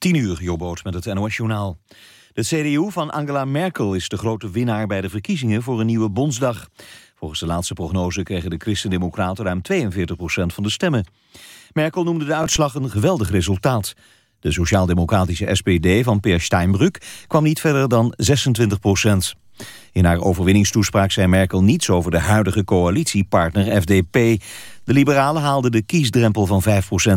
10 uur, Jobboot met het NOS-journaal. De CDU van Angela Merkel is de grote winnaar bij de verkiezingen voor een nieuwe Bondsdag. Volgens de laatste prognose kregen de Christen-Democraten ruim 42% van de stemmen. Merkel noemde de uitslag een geweldig resultaat. De sociaal-democratische SPD van Peer Steinbrück kwam niet verder dan 26% In haar overwinningstoespraak zei Merkel niets over de huidige coalitiepartner FDP. De liberalen haalden de kiesdrempel van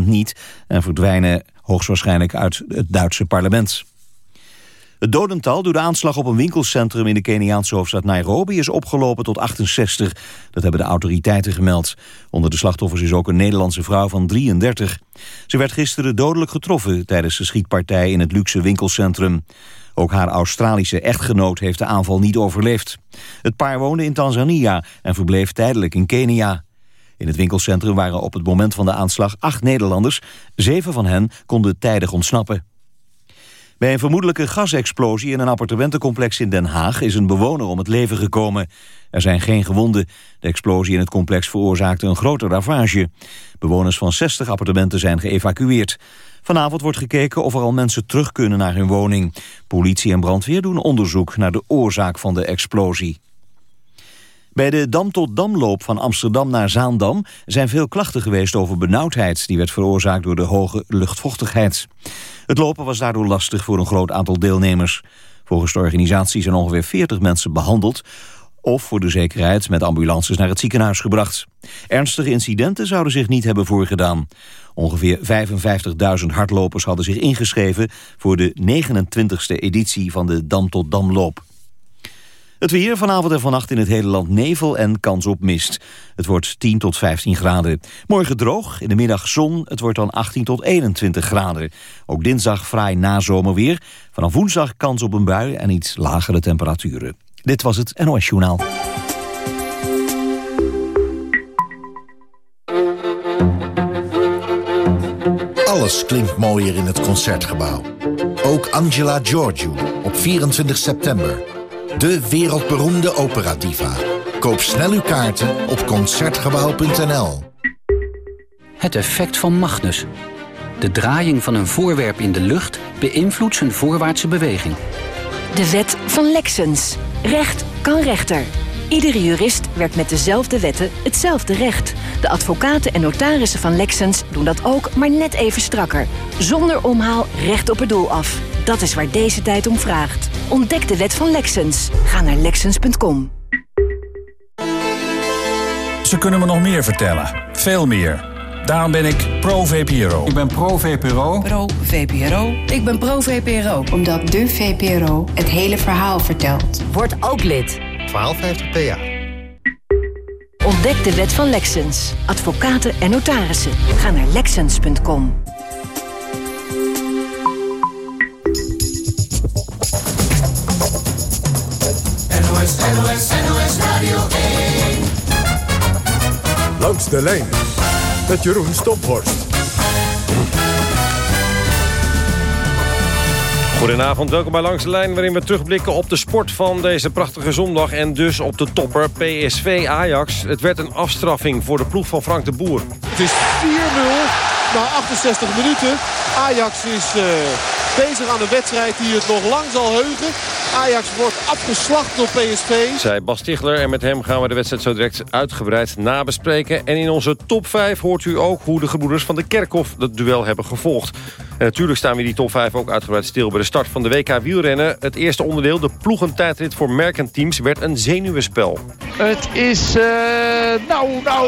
5% niet en verdwijnen hoogstwaarschijnlijk uit het Duitse parlement. Het dodental door de aanslag op een winkelcentrum in de Keniaanse hoofdstad Nairobi is opgelopen tot 68. Dat hebben de autoriteiten gemeld. Onder de slachtoffers is ook een Nederlandse vrouw van 33. Ze werd gisteren dodelijk getroffen tijdens de schietpartij in het luxe winkelcentrum. Ook haar Australische echtgenoot heeft de aanval niet overleefd. Het paar woonde in Tanzania en verbleef tijdelijk in Kenia. In het winkelcentrum waren op het moment van de aanslag acht Nederlanders. Zeven van hen konden tijdig ontsnappen. Bij een vermoedelijke gasexplosie in een appartementencomplex in Den Haag is een bewoner om het leven gekomen. Er zijn geen gewonden. De explosie in het complex veroorzaakte een grote ravage. Bewoners van 60 appartementen zijn geëvacueerd. Vanavond wordt gekeken of er al mensen terug kunnen naar hun woning. Politie en brandweer doen onderzoek naar de oorzaak van de explosie. Bij de Dam-tot-Damloop van Amsterdam naar Zaandam zijn veel klachten geweest over benauwdheid. Die werd veroorzaakt door de hoge luchtvochtigheid. Het lopen was daardoor lastig voor een groot aantal deelnemers. Volgens de organisatie zijn ongeveer 40 mensen behandeld of voor de zekerheid met ambulances naar het ziekenhuis gebracht. Ernstige incidenten zouden zich niet hebben voorgedaan. Ongeveer 55.000 hardlopers hadden zich ingeschreven voor de 29e editie van de Dam tot Damloop. Het weer vanavond en vannacht in het hele land nevel en kans op mist. Het wordt 10 tot 15 graden. Morgen droog, in de middag zon. Het wordt dan 18 tot 21 graden. Ook dinsdag fraai nazomerweer. Vanaf woensdag kans op een bui en iets lagere temperaturen. Dit was het NOS Journaal. Alles klinkt mooier in het Concertgebouw. Ook Angela Giorgio op 24 september de wereldberoemde operadiva. Koop snel uw kaarten op Concertgebouw.nl. Het effect van Magnus. De draaiing van een voorwerp in de lucht beïnvloedt zijn voorwaartse beweging. De wet van Lexens. Recht kan rechter. Iedere jurist werkt met dezelfde wetten hetzelfde recht. De advocaten en notarissen van Lexens doen dat ook, maar net even strakker. Zonder omhaal recht op het doel af. Dat is waar deze tijd om vraagt. Ontdek de wet van Lexens. Ga naar Lexens.com. Ze kunnen me nog meer vertellen. Veel meer. Daarom ben ik pro-VPRO. Ik ben pro-VPRO. Pro-VPRO. Ik ben pro-VPRO. Omdat de VPRO het hele verhaal vertelt. Word ook lid. 1250 PA. Ontdek de wet van Lexens. Advocaten en notarissen. Ga naar Lexens.com. NOS, NOS, NOS Radio 1. Langs de lijn met Jeroen Stophorst. Goedenavond, welkom bij Langs de Lijn... waarin we terugblikken op de sport van deze prachtige zondag... en dus op de topper PSV Ajax. Het werd een afstraffing voor de ploeg van Frank de Boer. Het is 4-0 na 68 minuten. Ajax is uh, bezig aan een wedstrijd die het nog lang zal heugen. Ajax wordt afgeslacht door PSV. Zij Bas Tichler en met hem gaan we de wedstrijd zo direct uitgebreid nabespreken. En in onze top 5 hoort u ook hoe de gebroeders van de Kerkhof het duel hebben gevolgd. En natuurlijk staan we in die top 5 ook uitgebreid stil bij de start van de WK wielrennen. Het eerste onderdeel, de ploegentijdrit voor merkenteams, werd een zenuwenspel. Het is... Uh, nou, nou, nou,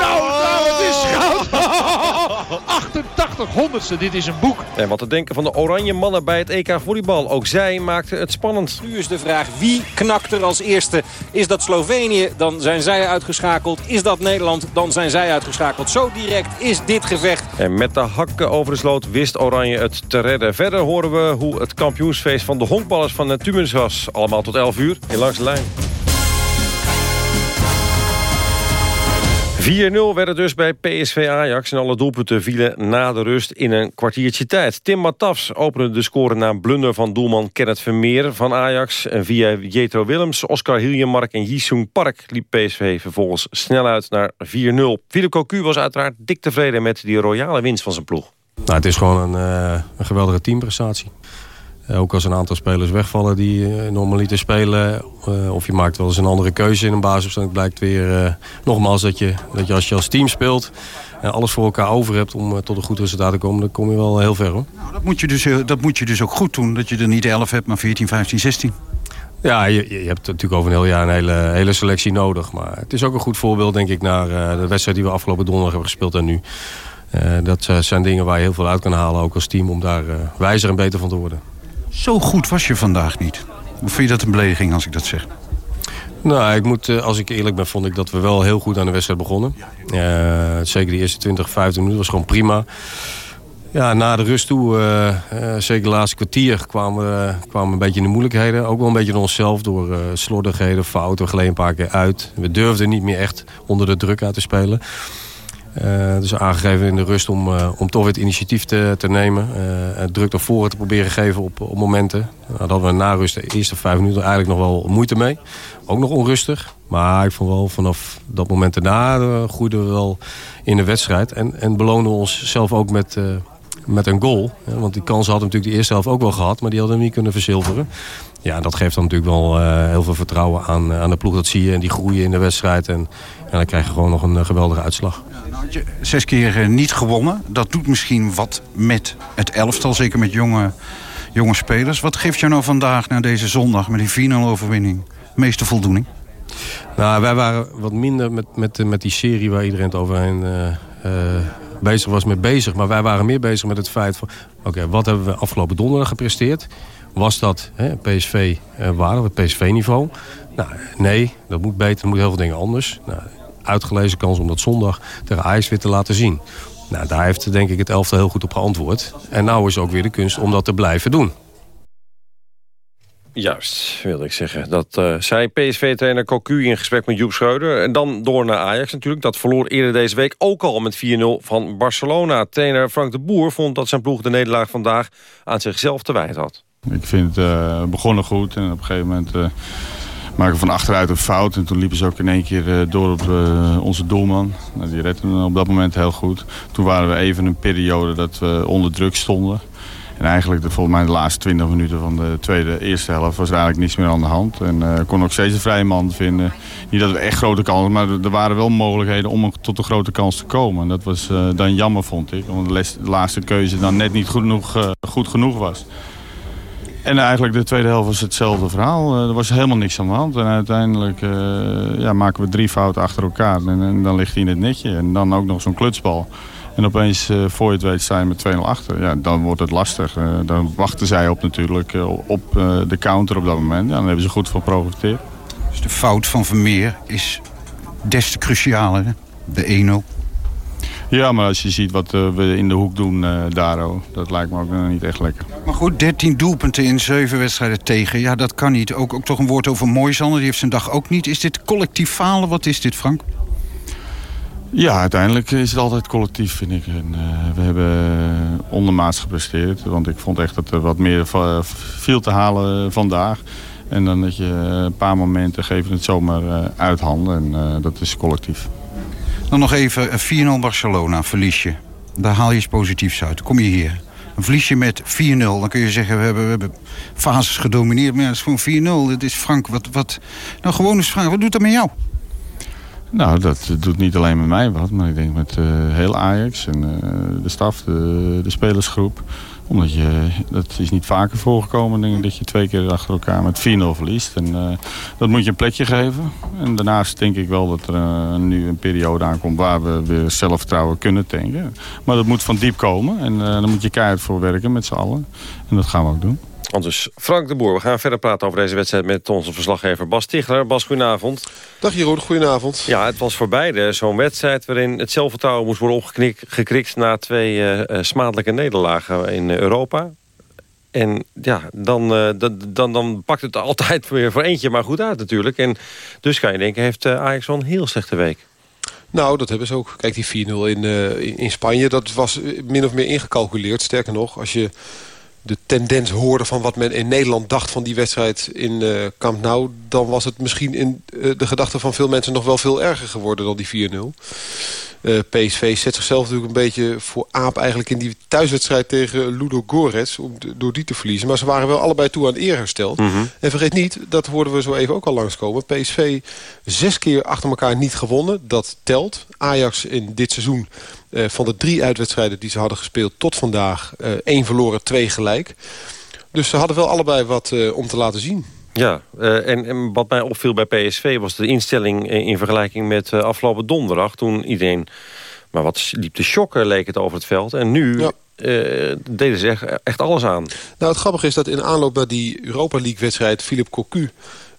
nou, nou, het is goud. 88 honderdste, dit is een boek. En wat te denken van de oranje mannen bij het EK volleybal. Ook zij maakten het spannend. Nu is de vraag wie knakt er als eerste. Is dat Slovenië, dan zijn zij uitgeschakeld. Is dat Nederland, dan zijn zij uitgeschakeld. Zo direct is dit gevecht. En met de hakken over de sloot wist Oranje het te redden. Verder horen we hoe het kampioensfeest van de honkballers van Netubens was. Allemaal tot 11 uur in Langs de Lijn. Werd het dus bij PSV Ajax en alle doelpunten vielen na de rust in een kwartiertje tijd. Tim Matafs opende de score na een blunder van doelman Kenneth Vermeer van Ajax. En via Jetro Willems, Oscar Hiljemark en Jisung Park liep PSV vervolgens snel uit naar 4-0. Philip Cocu was uiteraard dik tevreden met die royale winst van zijn ploeg. Nou, het is gewoon een, een geweldige teamprestatie. Ook als een aantal spelers wegvallen die normaliter spelen. of je maakt wel eens een andere keuze in een basisopstelling. blijkt weer nogmaals dat je, dat je als je als team speelt alles voor elkaar over hebt om tot een goed resultaat te komen, dan kom je wel heel ver hoor. Nou, dat, moet je dus, dat moet je dus ook goed doen, dat je er niet 11 hebt, maar 14, 15, 16. Ja, je, je, hebt natuurlijk over een heel jaar een hele, hele selectie nodig. Maar het is ook een goed voorbeeld, denk ik, naar de wedstrijd die we afgelopen donderdag hebben gespeeld en nu. Uh, dat zijn dingen waar je heel veel uit kan halen, ook als team, om daar wijzer en beter van te worden. Zo goed was je vandaag niet. Hoe vind je dat een belediging als ik dat zeg? Nou, ik moet, als ik eerlijk ben, vond ik dat we wel heel goed aan de wedstrijd begonnen. zeker die eerste 20, 15 minuten was gewoon prima. Ja, na de rust toe, uh, uh, zeker de laatste kwartier, kwamen we kwamen een beetje in de moeilijkheden. Ook wel een beetje door onszelf, door uh, slordigheden, fouten. We gleden een paar keer uit. We durfden niet meer echt onder de druk uit te spelen. Dus aangegeven in de rust om, om toch het initiatief te, te nemen. en druk naar voren te proberen geven op, op momenten. Nou, dat hadden we na rust de eerste vijf minuten eigenlijk nog wel moeite mee. Ook nog onrustig. Maar ik vond wel vanaf dat moment daarna groeiden we wel in de wedstrijd. En, en beloonden we onszelf ook met met een goal. Want die kans hadden natuurlijk de eerste helft ook wel gehad. Maar die hadden we niet kunnen verzilveren. Ja, dat geeft dan natuurlijk wel uh, heel veel vertrouwen aan, aan de ploeg. Dat zie je en die groeien in de wedstrijd. En, en dan krijg je gewoon nog een uh, geweldige uitslag. Ja, nou had je zes keer niet gewonnen. Dat doet misschien wat met het elftal. Zeker met jonge, jonge spelers. Wat geeft jou nou vandaag, na deze zondag, met die 4-0 overwinning, meeste voldoening? Nou, wij waren wat minder met, met, met die serie waar iedereen het overheen bezig was met bezig. Maar wij waren meer bezig met het feit van... oké, wat hebben we afgelopen donderdag gepresteerd? Was dat hè, PSV uh, waarde, het PSV-niveau? Nou, nee, dat moet beter, er moet heel veel dingen anders. Nou, uitgelezen kans om dat zondag tegen Ajax weer te laten zien. Nou, daar heeft denk ik het elftal heel goed op geantwoord. En nou is ook weer de kunst om dat te blijven doen. Juist, wilde ik zeggen. Dat uh, zei PSV-trainer Cocu in gesprek met Joep Schreuder. En dan door naar Ajax natuurlijk. Dat verloor eerder deze week ook al met 4-0 van Barcelona. Trainer Frank de Boer vond dat zijn ploeg de nederlaag vandaag aan zichzelf te wijten had. Ik vind het uh, begonnen goed en op een gegeven moment... Uh, maken van achteruit een fout. En toen liepen ze ook in één keer door op onze doelman. Nou, die redde op dat moment heel goed. Toen waren we even een periode dat we onder druk stonden. En eigenlijk de, volgens mij de laatste 20 minuten van de tweede, eerste helft was er eigenlijk niets meer aan de hand. En uh, kon ook steeds een vrije man vinden. Niet dat we echt grote kansen, maar er waren wel mogelijkheden om tot een grote kans te komen. En dat was dan jammer vond ik, omdat de laatste keuze dan net niet goed genoeg, goed genoeg was. En eigenlijk de tweede helft was hetzelfde verhaal. er was helemaal niks aan de hand. En uiteindelijk ja, maken we drie fouten achter elkaar. En, dan ligt hij in het netje. En dan ook nog zo'n klutsbal. En opeens, uh, voor je het weet, zijn met 2-0 achter. Ja, dan wordt het lastig. Dan wachten zij op natuurlijk op de counter op dat moment. Ja, dan hebben ze goed van. Dus de fout van Vermeer is des te crucialer, de 1-0. Ja, maar als je ziet wat we in de hoek doen, Daro, dat lijkt me ook niet echt lekker. Maar goed, 13 doelpunten in 7 wedstrijden tegen. Ja, dat kan niet. Ook, ook toch een woord over Moisander, die heeft zijn dag ook niet. Is dit collectief falen? Wat is dit, Frank? Ja, uiteindelijk is het altijd collectief, vind ik. En, uh, we hebben ondermaats gepresteerd. Want ik vond echt dat er wat meer viel te halen vandaag. En dan dat je een paar momenten geven het zomaar uh, uit handen. En uh, dat is collectief. Dan nog even 4-0 Barcelona, verlies je. Daar haal je iets positiefs uit. Kom je hier. Een verliesje met 4-0. Dan kun je zeggen, we hebben, we hebben fases gedomineerd. Maar dat is gewoon 4-0. Het is Frank, wat, wat... Nou, gewoon eens vragen, wat doet dat met jou? Nou, dat doet niet alleen met mij wat, maar ik denk met uh, heel Ajax en de staf, de, de, spelersgroep. Omdat je, dat is niet vaker voorgekomen, denk dat je twee keer achter elkaar met 4-0 verliest. En uh, dat moet je een plekje geven. En daarnaast denk ik wel dat er nu een periode aankomt waar we weer zelfvertrouwen kunnen tanken. Maar dat moet van diep komen en daar moet je keihard voor werken met z'n allen. En dat gaan we ook doen. Dus Frank de Boer, we gaan verder praten over deze wedstrijd... met onze verslaggever Bas Tichler. Bas, goedenavond. Dag Jeroen, goedenavond. Ja, het was voor beide zo'n wedstrijd... waarin het zelfvertrouwen moest worden opgekrikt... na twee uh, smadelijke nederlagen in Europa. En ja, dan, uh, dan, dan pakt het altijd weer voor eentje maar goed uit natuurlijk. En dus kan je denken, heeft Ajax wel een heel slechte week. Nou, dat hebben ze ook. Kijk, die 4-0 in, in Spanje, dat was min of meer ingecalculeerd. Sterker nog, als je de tendens hoorde van wat men in Nederland dacht van die wedstrijd in uh, Camp Nou... dan was het misschien in uh, de gedachten van veel mensen nog wel veel erger geworden dan die 4-0. PSV zet zichzelf natuurlijk een beetje voor aap eigenlijk in die thuiswedstrijd tegen Ludo Gorets. Om door die te verliezen. Maar ze waren wel allebei toe aan eer hersteld. Mhm. En vergeet niet, dat hoorden we zo even ook al langskomen. PSV zes keer achter elkaar niet gewonnen. Dat telt. Ajax in dit seizoen eh, van de drie uitwedstrijden die ze hadden gespeeld tot vandaag. eh, één verloren, twee gelijk. Dus ze hadden wel allebei wat eh, om te laten zien. Ja, en, en wat mij opviel bij PSV was de instelling in vergelijking met afgelopen donderdag. Toen iedereen maar wat liep te shocken leek het over het veld. En nu deden ze echt, echt alles aan. Nou, het grappige is dat in aanloop naar die Europa League-wedstrijd... Philip Cocu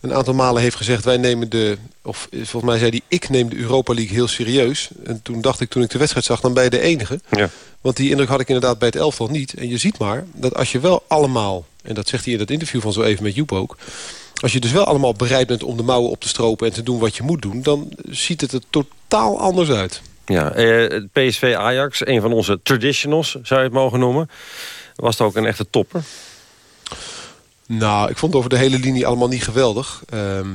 een aantal malen heeft gezegd... wij nemen de, of volgens mij zei hij... ik neem de Europa League heel serieus. En toen dacht ik, toen ik de wedstrijd zag, dan ben je de enige. Ja. Want die indruk had ik inderdaad bij het elftal niet. En je ziet maar dat als je wel allemaal... en dat zegt hij in dat interview van zo even met Joep ook... als je dus wel allemaal bereid bent om de mouwen op te stropen... en te doen wat je moet doen... dan ziet het er totaal anders uit. Ja, eh, PSV Ajax, een van onze traditionals zou je het mogen noemen. Was het ook een echte topper? Nou, ik vond het over de hele linie allemaal niet geweldig. Ehm,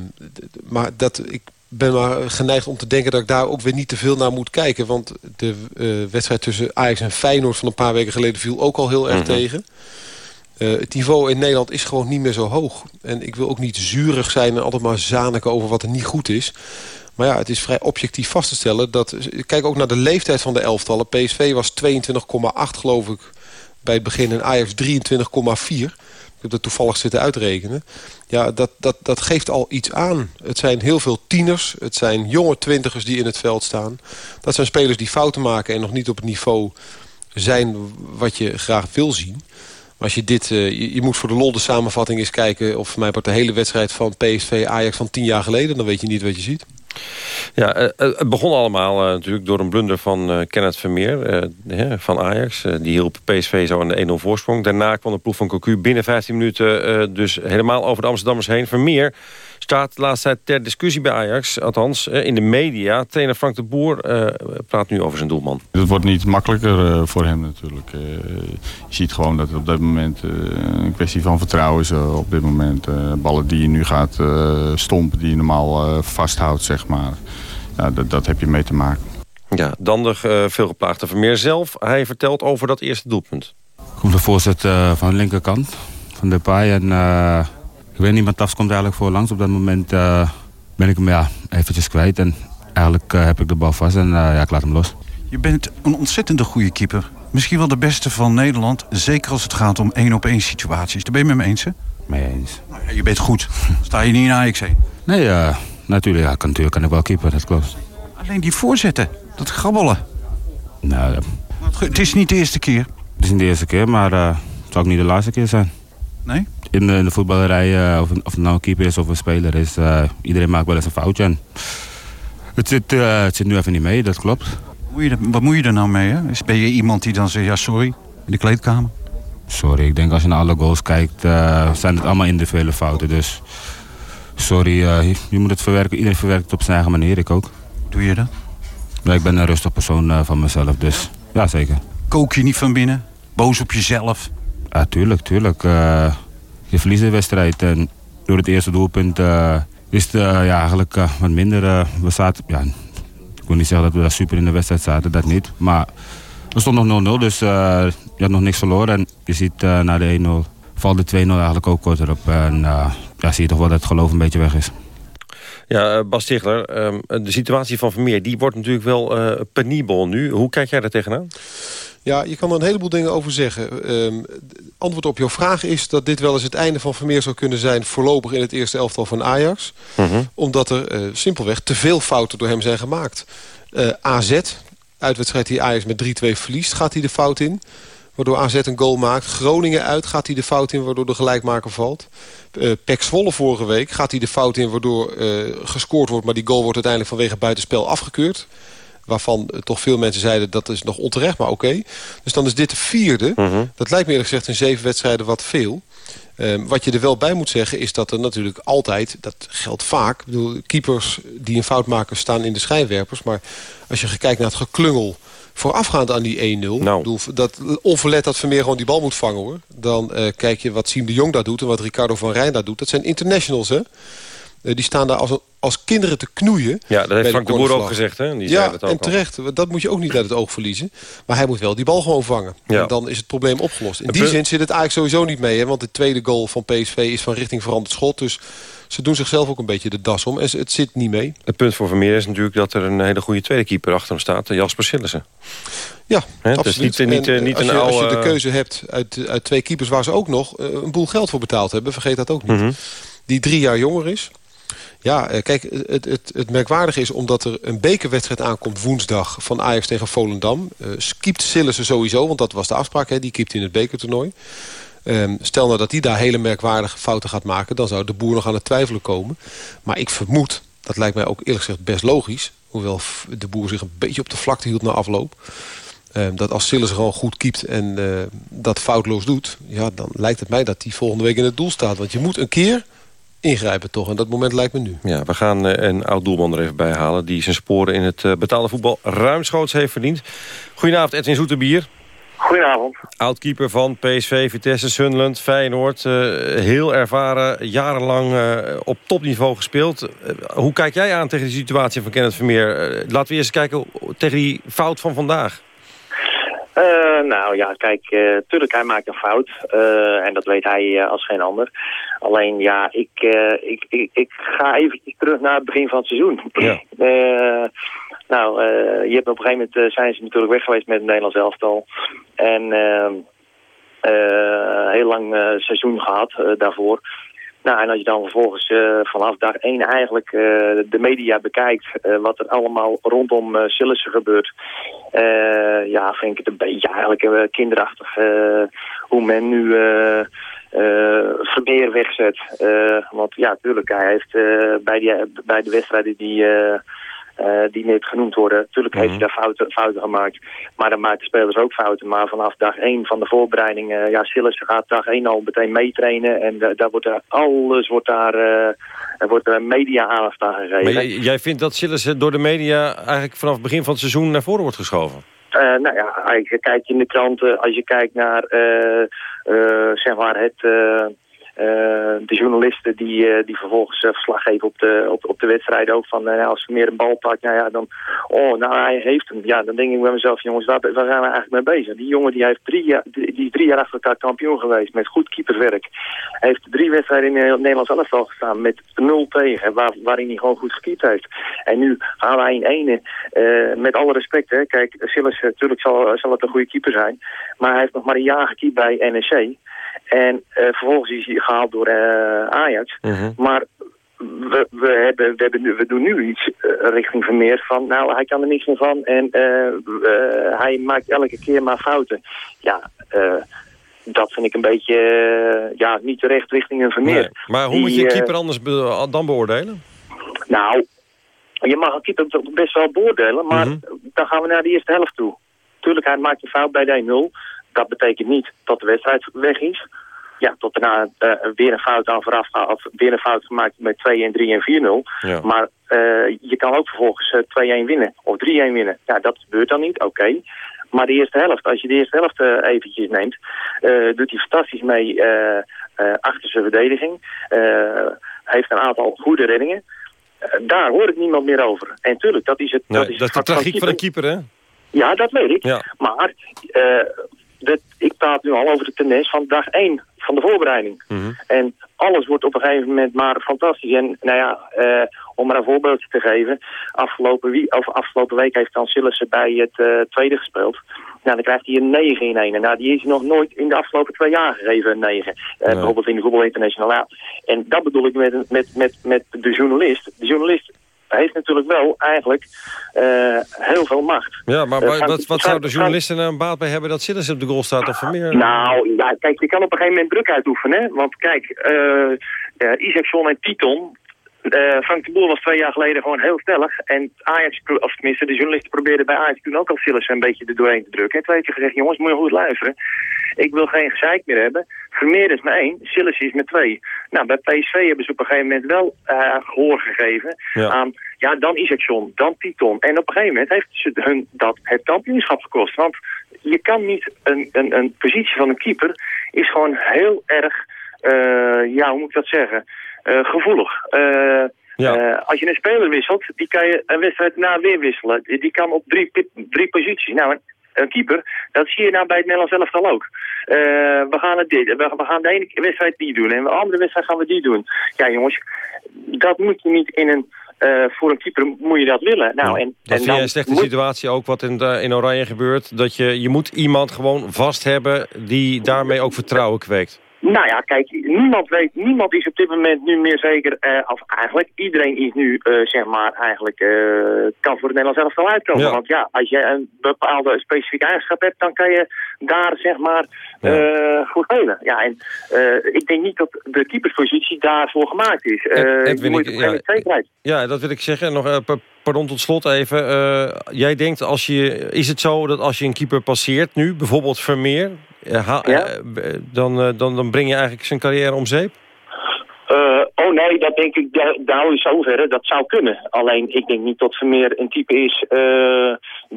maar dat, ik ben maar geneigd om te denken dat ik daar ook weer niet te veel naar moet kijken. Want de eh, wedstrijd tussen Ajax en Feyenoord van een paar weken geleden viel ook al heel erg Mhm. tegen. Eh, het niveau in Nederland is gewoon niet meer zo hoog. En ik wil ook niet zurig zijn en altijd maar zaniken over wat er niet goed is. Maar ja, het is vrij objectief vast te stellen. dat Kijk ook naar de leeftijd van de elftallen. PSV was 22,8 geloof ik bij het begin en Ajax 23,4. Heb dat toevallig zitten uitrekenen. Ja, dat, dat, dat geeft al iets aan. Het zijn heel veel tieners. Het zijn jonge twintigers die in het veld staan. Dat zijn spelers die fouten maken en nog niet op het niveau zijn wat je graag wil zien. Maar als je dit, eh, je, moet voor de lol de samenvatting eens kijken... of mij wordt de hele wedstrijd van PSV Ajax van tien jaar geleden... dan weet je niet wat je ziet. Ja, eh, eh, het begon allemaal eh, natuurlijk door een blunder van Kenneth Vermeer van Ajax. Die hielp PSV zo aan de 1-0 voorsprong. Daarna kwam de ploeg van Cocu binnen 15 minuten dus helemaal over de Amsterdammers heen. Vermeer staat de laatste tijd ter discussie bij Ajax. Althans, eh, in de media. Trainer Frank de Boer eh, praat nu over zijn doelman. Het wordt niet makkelijker eh, voor hem natuurlijk. Eh, je ziet gewoon dat het op dit moment eh, een kwestie van vertrouwen is. op dit moment Eh, ballen die je nu gaat eh, stompen, die je normaal eh, vasthoudt, zeg maar. Ja, dat, dat heb je mee te maken. Ja, dan de veelgeplaagde Vermeer zelf. Hij vertelt over dat eerste doelpunt. Komt de voorzet eh, van de linkerkant van Depay. En uh, ik weet niet, Matafs komt eigenlijk voor langs. Op dat moment uh, ben ik hem ja, eventjes kwijt. En eigenlijk uh, heb ik de bal vast en ja, ik laat hem los. Je bent een ontzettende goede keeper. Misschien wel de beste van Nederland. Zeker als het gaat om één op één situaties. Daar ben je met me eens, hè? Mee eens. Nou, ja, je bent goed. Sta je niet in Ajax heen? Nee, natuurlijk, ja, kan, natuurlijk kan ik wel keeper, dat klopt. Alleen die voorzetten, dat grabbelen. Nou, het is niet de eerste keer. Het is niet de eerste keer, maar uh, het zal ook niet de laatste keer zijn. Nee? In de, in de voetballerij, uh, of, of het nou een keeper is of een speler is, uh, iedereen maakt wel eens een foutje. En het, zit, het zit nu even niet mee, dat klopt. Moet je, wat moet je er nou mee? Hè? Is, ben je iemand die dan zegt, ja sorry, in de kleedkamer? Sorry, ik denk als je naar alle goals kijkt, zijn het allemaal individuele fouten. Dus sorry, je, je moet het verwerken. Iedereen verwerkt het op zijn eigen manier, ik ook. Doe je dat? Ja, ik ben een rustig persoon uh, van mezelf, dus ja, zeker. Kook je niet van binnen? Boos op jezelf? Ja, tuurlijk, tuurlijk. Uh, je verliest de wedstrijd en door het eerste doelpunt uh, is het ja, eigenlijk wat minder. we zaten, ja, ik wil niet zeggen dat we daar super in de wedstrijd zaten, dat niet. Maar we stonden nog 0-0, dus je had nog niks verloren. En je ziet na de 1-0 valt de 2-0 eigenlijk ook kort erop. En ja, zie je toch wel dat het geloof een beetje weg is. Ja, Bas Stigler, um, de situatie van Vermeer... die wordt natuurlijk wel uh, penibel nu. Hoe kijk jij daar tegenaan? Ja, je kan er een heleboel dingen over zeggen. Um, antwoord op jouw vraag is dat dit wel eens het einde van Vermeer zou kunnen zijn... voorlopig in het eerste elftal van Ajax. Mhm. Omdat er uh, simpelweg te veel fouten door hem zijn gemaakt. Uh, AZ, uitwedstrijd die Ajax met 3-2 verliest, gaat hij de fout in waardoor AZ een goal maakt. Groningen uit gaat hij de fout in, waardoor de gelijkmaker valt. Uh, Pek Zwolle vorige week gaat hij de fout in... waardoor uh, gescoord wordt, maar die goal wordt uiteindelijk vanwege buitenspel afgekeurd. Waarvan uh, toch veel mensen zeiden dat is nog onterecht, maar oké. Okay. Dus dan is dit de vierde. Uh -huh. Dat lijkt me eerlijk gezegd in zeven wedstrijden wat veel. Um, wat je er wel bij moet zeggen is dat er natuurlijk altijd... dat geldt vaak, ik bedoel, keepers die een fout maken staan in de schijnwerpers... maar als je kijkt naar het geklungel voorafgaand aan die 1-0... Nou. dat onverlet dat Vermeer gewoon die bal moet vangen, hoor. Dan uh, kijk je wat Siem de Jong daar doet en wat Ricardo van Rijn daar doet. Dat zijn internationals, hè? Eh, die staan daar als, als kinderen te knoeien. Ja, dat heeft Frank de Boer ook gezegd. Hè? Die ja, ook en al. terecht. Dat moet je ook niet uit het oog verliezen. Maar hij moet wel die bal gewoon vangen. Ja. En dan is het probleem opgelost. In die zin zit het eigenlijk sowieso niet mee. Hè? Want de tweede goal van PSV is van richting veranderd schot. Dus ze doen zichzelf ook een beetje de das om. En het zit niet mee. Het punt voor Vermeer is natuurlijk dat er een hele goede tweede keeper achter hem staat. Jasper Sillissen. Ja, het is absoluut. niet, niet, En, eh, niet als, een je, als je oude... de keuze hebt uit, uit twee keepers... waar ze ook nog eh, een boel geld voor betaald hebben. Vergeet dat ook niet. Mhm. Die drie jaar jonger is. Ja, eh, kijk, het, het, het merkwaardige is omdat er een bekerwedstrijd aankomt woensdag... van Ajax tegen Volendam. Eh keept Sillissen sowieso, want dat was de afspraak. Hè, die keept in het bekertoernooi. Ehm, stel nou dat hij daar hele merkwaardige fouten gaat maken... dan zou de boer nog aan het twijfelen komen. Maar ik vermoed, dat lijkt mij ook eerlijk gezegd best logisch... hoewel de boer zich een beetje op de vlakte hield na afloop... Ehm, dat als Sillissen gewoon goed keept en eh, dat foutloos doet... Ja, dan lijkt het mij dat hij volgende week in het doel staat. Want je moet een keer ingrijpen toch. En dat moment lijkt me nu. Ja, we gaan eh, een oud doelman er even bij halen... die zijn sporen in het eh, betaalde voetbal ruimschoots heeft verdiend. Goedenavond, Edwin Zoeterbier. Goedenavond. Oudkeeper van PSV, Vitesse, Sunderland, Feyenoord. eh, heel ervaren, jarenlang op topniveau gespeeld. Hoe kijk jij aan tegen die situatie van Kenneth Vermeer? Laten we eerst kijken tegen die fout van vandaag. Eh, nou ja, kijk, eh tuurlijk, hij maakt een fout. Eh, en dat weet hij als geen ander. Alleen, ja, ik, ik, ik, ik ga eventjes terug naar het begin van het seizoen. Nou, je hebt op een gegeven moment zijn ze natuurlijk weg geweest met het Nederlands elftal. En heel lang seizoen gehad eh, daarvoor. Nou, en als je dan vervolgens vanaf dag één eigenlijk de media bekijkt... wat er allemaal rondom uh, Sillissen gebeurt... eh, ja, vind ik het een beetje eigenlijk eh, kinderachtig eh, hoe men nu... eh Vermeer wegzet. Want ja, tuurlijk, hij heeft bij, die, bij de wedstrijden die, eh, die net genoemd worden... natuurlijk heeft hij daar fouten, fouten gemaakt. Maar dan de spelers ook fouten. Maar vanaf dag 1 van de voorbereiding... eh ja, Sillissen gaat dag 1 al meteen meetrainen. En eh, daar wordt er, alles wordt daar... er wordt er media aandacht aan gegeven. Maar jij, vindt dat Sillissen door de media... eigenlijk vanaf het begin van het seizoen naar voren wordt geschoven? Nou ja, als je in de kranten, als je kijkt naar zeg maar het, de journalisten die, eh, die vervolgens eh, verslag geven op de, op, op de wedstrijden ook van eh, als Vermeer een bal pakt, nou ja, dan, oh, nou hij heeft hem. Ja, dan denk ik bij mezelf, jongens, waar, waar zijn we eigenlijk mee bezig? Die jongen die heeft drie jaar, die, drie jaar achter elkaar kampioen geweest met goed keeperswerk. Hij heeft drie wedstrijden in het Nederlands elftal gestaan met nul tegen, waar, waarin hij gewoon goed gekiept heeft. En nu gaan wij in ene, eh, met alle respect, hè, kijk, Sillis natuurlijk zal, zal het een goede keeper zijn, maar hij heeft nog maar een jaar gekiept bij NEC. En eh, vervolgens is hij gehaald door eh, Ajax. Maar we, we, hebben, we, hebben nu, we doen nu iets eh, richting Vermeer van... nou, hij kan er niks meer van en hij maakt elke keer maar fouten. Ja, dat vind ik een beetje ja, niet terecht richting een Vermeer. Nee. Maar hoe Die, moet je een keeper anders be- dan beoordelen? nou, je mag een keeper best wel beoordelen, maar dan gaan we naar de eerste helft toe. Tuurlijk, hij maakt een fout bij de 1-0. Dat betekent niet dat de wedstrijd weg is. Ja, tot daarna eh, weer een fout aan vooraf gaat, of weer een fout gemaakt met 2 en 3 en 4-0. Ja. Maar eh, je kan ook vervolgens eh, 2-1 winnen of 3-1 winnen. Ja, dat gebeurt dan niet, oké. Maar de eerste helft, als je de eerste helft eh, eventjes neemt, eh, doet hij fantastisch mee eh, eh, achter zijn verdediging. Eh, heeft een aantal goede reddingen. Eh, daar hoor ik niemand meer over. En tuurlijk, dat is het. Nee, dat is, dat is de het vak tragiek van een keeper, hè? Ja, dat weet ik. Ja. Maar eh, dat, ik praat nu al over de tendens van dag 1 van de voorbereiding. En alles wordt op een gegeven moment maar fantastisch. En nou ja, eh, om maar een voorbeeldje te geven. Afgelopen, wie, of afgelopen week heeft dan Sillissen bij het eh, tweede gespeeld. Nou, dan krijgt hij een 9 in 1. En nou, die is nog nooit in de afgelopen twee jaar gegeven, een 9. Eh, Bijvoorbeeld in de Voetbal International. En dat bedoel ik met, met, met, met de journalist. De journalist heeft natuurlijk wel eigenlijk eh, heel veel macht. Ja, maar Eh, wat, wat zouden journalisten er een baat bij hebben dat Sillissen op de goal staat of Vermeer? Nou, ja, kijk, je kan op een gegeven moment druk uitoefenen. hè. Want kijk, eh, Isaacson en Titon... eh, Frank de Boer was twee jaar geleden gewoon heel stellig. En Ajax, of tenminste de journalisten probeerden bij Ajax toen ook al Sillissen een beetje er doorheen te drukken. En heeft hij gezegd, jongens, moet je goed luisteren. Ik wil geen gezeik meer hebben. Vermeer is met één, Sillissen is met twee. Nou, bij PSV hebben ze op een gegeven moment wel eh, gehoor gegeven Ja. aan... Ja, dan Isaacson, dan Titon. En op een gegeven moment heeft ze hun dat het kampioenschap gekost. Want je kan niet... Een, een, een positie van een keeper is gewoon heel erg eh, ja, hoe moet ik dat zeggen, gevoelig. Eh, eh, als je een speler wisselt, die kan je een wedstrijd na weer wisselen. Die kan op drie, drie posities. Nou, een, een keeper, dat zie je nou bij het Nederlands elftal ook. Eh, we gaan het dit, we, we gaan de ene wedstrijd die doen en de andere wedstrijd gaan we die doen. Ja, jongens, dat moet je niet in een, eh, voor een keeper moet je dat willen. Nou, en, Dat en vind je een slechte moet- situatie ook wat in, de, in Oranje gebeurt. Dat je, je moet iemand gewoon vast hebben die daarmee ook vertrouwen kweekt. Nou ja, kijk, niemand weet, niemand is op dit moment nu meer zeker, eh, of eigenlijk iedereen is nu, eh, zeg maar, eigenlijk, eh, kan voor het Nederlands elftal uitkomen. Ja. Want ja, als je een bepaalde specifieke eigenschap hebt, dan kan je daar, zeg maar, goed spelen. Ja, en ik denk niet dat de keeperspositie daarvoor gemaakt is. Eh Edwin, je moet ik- ja, zekerheid. Ja, dat wil ik zeggen. Nog, pardon, tot slot even. Eh, jij denkt, als je, is het zo dat als je een keeper passeert nu, bijvoorbeeld Vermeer... eh, ha- Ja. eh, dan, dan, dan breng je eigenlijk zijn carrière om zeep? Oh nee, dat denk ik, daar, daar is zover. Dat zou kunnen. Alleen, ik denk niet dat Vermeer een type is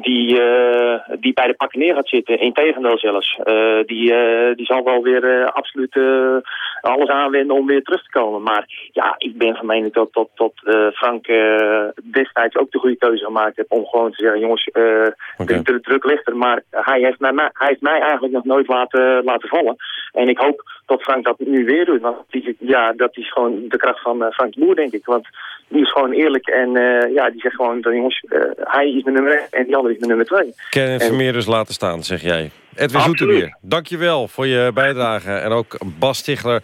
die, eh, die bij de pakken neer gaat zitten. Integendeel zelfs. Eh, die, eh, die zal wel weer absoluut alles aanwenden om weer terug te komen. Maar ja, ik ben van mening dat, dat, dat Frank destijds ook de goede keuze gemaakt heeft om gewoon te zeggen, jongens, eh, de, druk ligt er. Maar hij heeft, mij, hij heeft mij eigenlijk nog nooit laten, laten vallen. En ik hoop dat Frank dat nu weer doet. Want die, ja, dat is gewoon de kracht van Frank Boer, denk ik. Want die is gewoon eerlijk en eh, ja, die zegt gewoon, dat, jongens, eh, hij is mijn nummer 1 en die andere is mijn nummer 2. Kenneth En- Vermeer dus laten staan, zeg jij. Edwin. Zoetermeer, dankjewel voor je bijdrage. En ook Bas Stigler,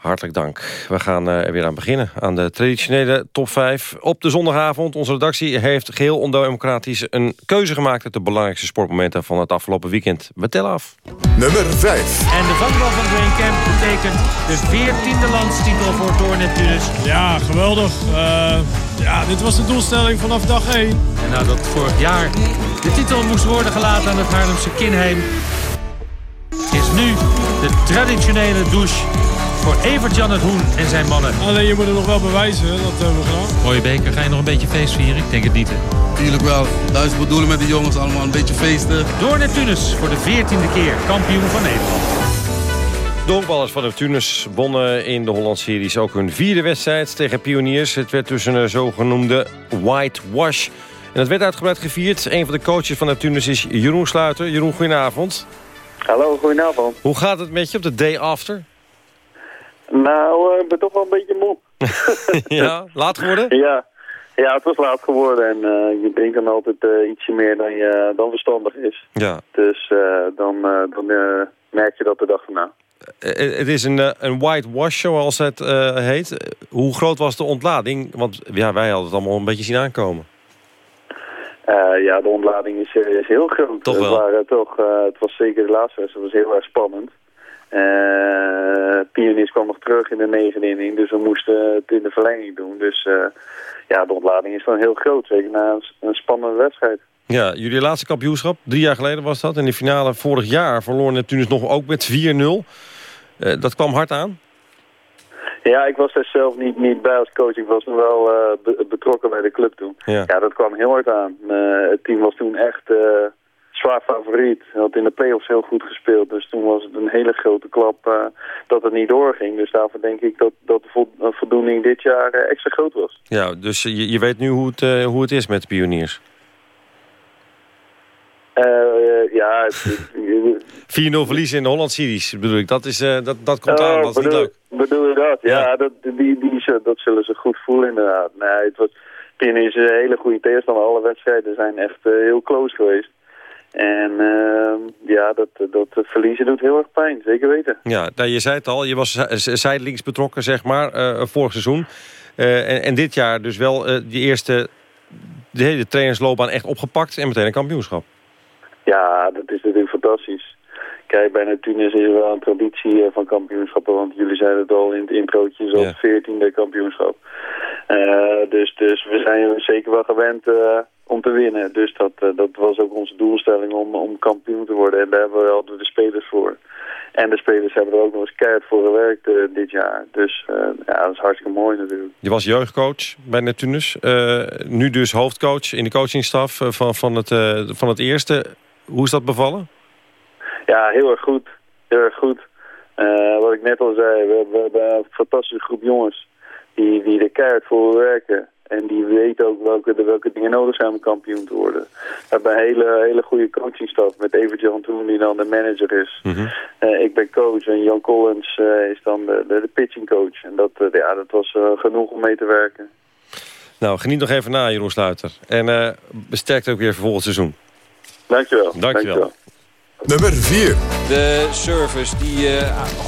hartelijk dank. We gaan eh, er weer aan beginnen, aan de traditionele top 5. Op de zondagavond, onze redactie heeft geheel ondemocratisch... een keuze gemaakt uit de belangrijkste sportmomenten van het afgelopen weekend. We tellen af. Nummer 5. En de vangbal van Dwayne Camp betekent de 14e landstitel voor Door Neptunus. Ja, geweldig. Eh, ja, dit was de doelstelling vanaf dag 1. En nadat vorig jaar de titel moest worden gelaten aan het Haarlemse Kinheim... is nu de traditionele douche voor Evert-Jan het Hoen en zijn mannen. Alleen je moet het nog wel bewijzen, dat hebben we gedaan. Mooie beker, ga je nog een beetje feest vieren? Ik denk het niet, hè? Tuurlijk wel. Dat is de bedoeling met de jongens allemaal. Een beetje feesten. Door Neptunus voor de 14e keer kampioen van Nederland. De honkballers van Neptunus wonnen in de Holland-series ook hun vierde wedstrijd tegen Pioniers. Het werd dus een zogenoemde whitewash. En dat werd uitgebreid gevierd. Een van de coaches van Neptunus is Jeroen Sluiter. Jeroen, goedenavond. Hallo, goedenavond. Hoe gaat het met je op de day after? Nou, eh, ik ben toch wel een beetje moe. ja, laat geworden? Ja. ja, het was laat geworden en eh, je drinkt dan altijd eh, ietsje meer dan, je, dan verstandig is. Ja. Dus dan, dan merk je dat de dag erna. Het is een, een whitewash, zoals het heet. Hoe groot was de ontlading? Want ja, wij hadden het allemaal een beetje zien aankomen. Ja, de ontlading is, is heel groot. Toch Het wel? waren toch, het was zeker de laatste wedstrijd, was heel erg spannend. Eh Pioniers kwam nog terug in de negende inning, dus we moesten het in de verlenging doen. Dus eh, ja, de ontlading is dan heel groot, zeker na een, een spannende wedstrijd. Ja, jullie laatste kampioenschap, drie jaar geleden was dat. In de finale vorig jaar verloor Neptunus nog ook met 4-0. Eh, dat kwam hard aan. Ja, ik was daar zelf niet, niet bij als coach. Ik was nog wel be- betrokken bij de club toen. Ja. dat kwam heel hard aan. Het team was toen echt zwaar favoriet. Had in de play-offs heel goed gespeeld. Dus toen was het een hele grote klap eh, dat het niet doorging. Dus daarvoor denk ik dat, dat de eh, voldoening dit jaar eh, extra groot was. Ja, dus je, je weet nu hoe het, hoe het is met de pioniers. Ja, het- 4-0 verliezen in de Holland-series, bedoel ik. Dat, is, dat, dat komt Oh, aan, dat is niet leuk. Bedoel je dat? Ja, dat, die, die, ze- dat zullen ze goed voelen inderdaad. Nee, het was, Pien is een hele goede tegenstander. Alle wedstrijden zijn echt heel close geweest. En ehm, ja, dat, dat verliezen doet heel erg pijn, zeker weten. Ja, nou, je zei het al, je was zijdelings betrokken, zeg maar, eh, vorig seizoen. Eh, en, en dit jaar dus wel eh, die eerste, de hele trainersloopbaan echt opgepakt en meteen een kampioenschap. Ja, dat is natuurlijk. Kijk, bij Neptunus is er wel een traditie eh, van kampioenschappen. Want jullie zeiden het al in het introotje, is al het veertiende kampioenschap. Eh, dus, dus we zijn zeker wel gewend eh, om te winnen. Dus dat, dat was ook onze doelstelling om, om kampioen te worden. En daar hebben we altijd de spelers voor. En de spelers hebben er ook nog eens keihard voor gewerkt dit jaar. Dus ja, dat is hartstikke mooi natuurlijk. Je was jeugdcoach bij Neptunus. nu dus hoofdcoach in de coachingstaf van, van, het, van het eerste. Hoe is dat bevallen? Ja, heel erg goed. Heel erg goed. wat ik net al zei, we, we hebben een fantastische groep jongens die, die er keihard voor werken. En die weten ook welke, de, welke dingen nodig zijn om kampioen te worden. We hebben een hele, hele goede coachingstaf met Evert Jan Toen die dan de manager is. Uh, ik ben coach en Jan Collins uh, is dan de, de, de, pitching coach. En dat, ja, dat was genoeg om mee te werken. Nou, geniet nog even na, Jeroen Sluiter. En besterkt ook weer voor volgend seizoen. Dankjewel. Dankjewel. Dankjewel. Nummer 4. De service die uh,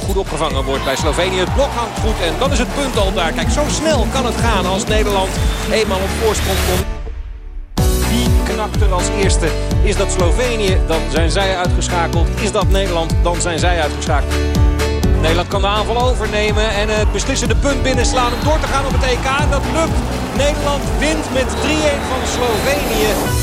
goed opgevangen wordt bij Slovenië. Het blok hangt goed en dan is het punt al daar. Kijk, zo snel kan het gaan als Nederland eenmaal op voorsprong komt. Wie knakt er als eerste? Is dat Slovenië? Dan zijn zij uitgeschakeld. Is dat Nederland? Dan zijn zij uitgeschakeld. Nederland kan de aanval overnemen en het beslissende punt binnenslaan om door te gaan op het EK. Dat lukt. Nederland wint met 3-1 van Slovenië.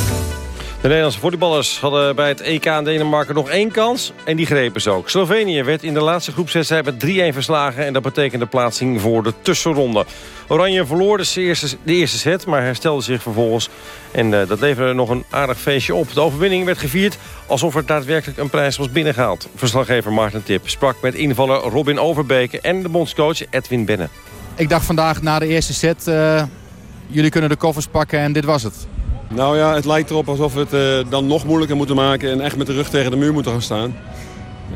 De Nederlandse volleyballers hadden bij het EK in Denemarken nog één kans. En die grepen ze ook. Slovenië werd in de laatste groepswedstrijd met 3-1 verslagen. En dat betekende plaatsing voor de tussenronde. Oranje verloor de eerste, de eerste set, maar herstelde zich vervolgens. En uh, dat leverde nog een aardig feestje op. De overwinning werd gevierd alsof er daadwerkelijk een prijs was binnengehaald. Verslaggever Maarten Tip sprak met invaller Robin Overbeke... en de bondscoach Edwin Benne. Ik dacht vandaag na de eerste set... Uh, jullie kunnen de koffers pakken en dit was het. Nou ja, het lijkt erop alsof we het uh, dan nog moeilijker moeten maken... en echt met de rug tegen de muur moeten gaan staan.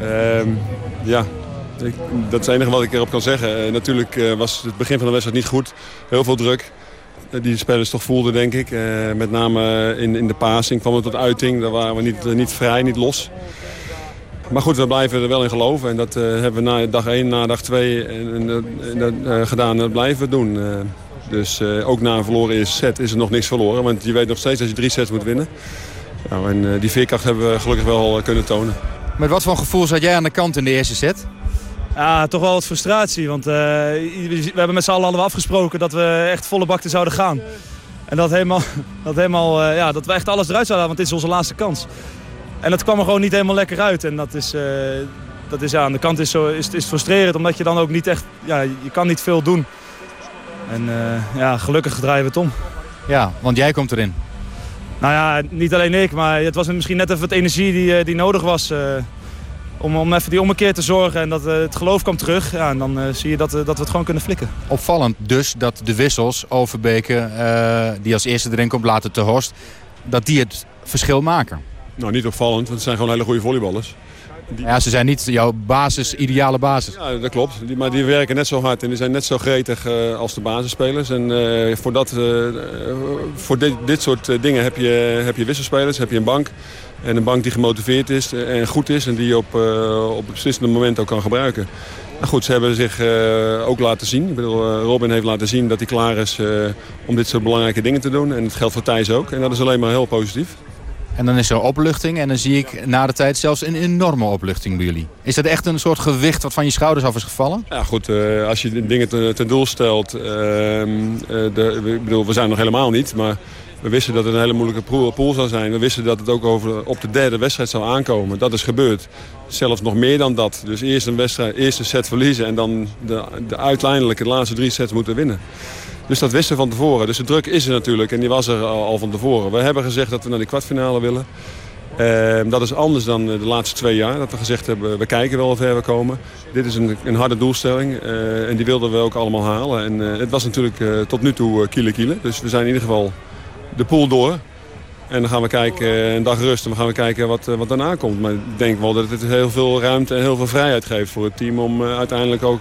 Uh, ja, dat is het enige wat ik erop kan zeggen. Uh, natuurlijk uh, was het begin van de wedstrijd niet goed. Heel veel druk. die spelers toch voelden, denk ik. met name in, in de passing kwam het tot uiting. Daar waren we niet, niet vrij, niet los. Maar goed, we blijven er wel in geloven. En dat hebben we na dag 1, na dag 2 en, en, gedaan. Dat blijven we doen. Dus uh, ook na een verloren eerste set is er nog niks verloren. Want je weet nog steeds dat je drie sets moet winnen. Nou, en uh, die veerkracht hebben we gelukkig wel kunnen tonen. Met wat voor gevoel zat jij aan de kant in de eerste set? Ja, toch wel wat frustratie. Want uh, we hebben met z'n allen afgesproken dat we echt volle bakte zouden gaan. En dat, helemaal, dat, helemaal, ja, dat we echt alles eruit zouden halen, want dit is onze laatste kans. En dat kwam er gewoon niet helemaal lekker uit. En dat is, dat is ja, aan de kant is, zo, is, is frustrerend, omdat je dan ook niet echt, ja, je kan niet veel doen. En uh, ja, gelukkig draaien we het om. Ja, want jij komt erin. Nou ja, niet alleen ik, maar het was misschien net even het energie die, die nodig was. Uh, om, om even die ommekeer te zorgen en dat uh, het geloof kwam terug. Ja, en dan zie je dat, dat we het gewoon kunnen flikken. Opvallend dus dat de wissels, Overbeke, die als eerste erin komt, later te Horst... dat die het verschil maken. Nou, niet opvallend, want het zijn gewoon hele goede volleyballers. Ja, ze zijn niet jouw basis, ideale basis. Ja, dat klopt. Maar die werken net zo hard en die zijn net zo gretig uh, als de basisspelers. En uh, voor, dat, uh, voor dit, dit soort dingen heb je, heb je wisselspelers, heb je een bank. En een bank die gemotiveerd is en goed is en die je op, op het beslissende moment ook kan gebruiken. Goed, ze hebben zich ook laten zien. Ik bedoel, Robin heeft laten zien dat hij klaar is om dit soort belangrijke dingen te doen. En het geldt voor Thijs ook. En dat is alleen maar heel positief. En dan is er opluchting en dan zie ik na de tijd zelfs een enorme opluchting bij jullie. Is dat echt een soort gewicht wat van je schouders af is gevallen? Ja goed, uh, als je dingen ten, doel stelt, uh, de, ik bedoel, we zijn nog helemaal niet, maar we wisten dat het een hele moeilijke pool, pool zou zijn. We wisten dat het ook over, op de derde wedstrijd zou aankomen. Dat is gebeurd. Zelfs nog meer dan dat. Dus eerst een, wedstrijd, eerst een set verliezen en dan de, de uiteindelijk de laatste drie sets moeten winnen. Dus dat wisten we van tevoren. Dus de druk is er natuurlijk en die was er al, van tevoren. We hebben gezegd dat we naar die kwartfinale willen. Uh, dat is anders dan de laatste twee jaar. Dat we gezegd hebben, we kijken wel hoe ver we komen. Dit is een, een harde doelstelling uh, en die wilden we ook allemaal halen. En uh, het was natuurlijk tot nu toe kiele kiele. Dus we zijn in ieder geval de pool door. En dan gaan we kijken, een dag rust, en gaan we kijken wat, wat daarna komt. Maar ik denk wel dat het heel veel ruimte en heel veel vrijheid geeft voor het team... om uiteindelijk ook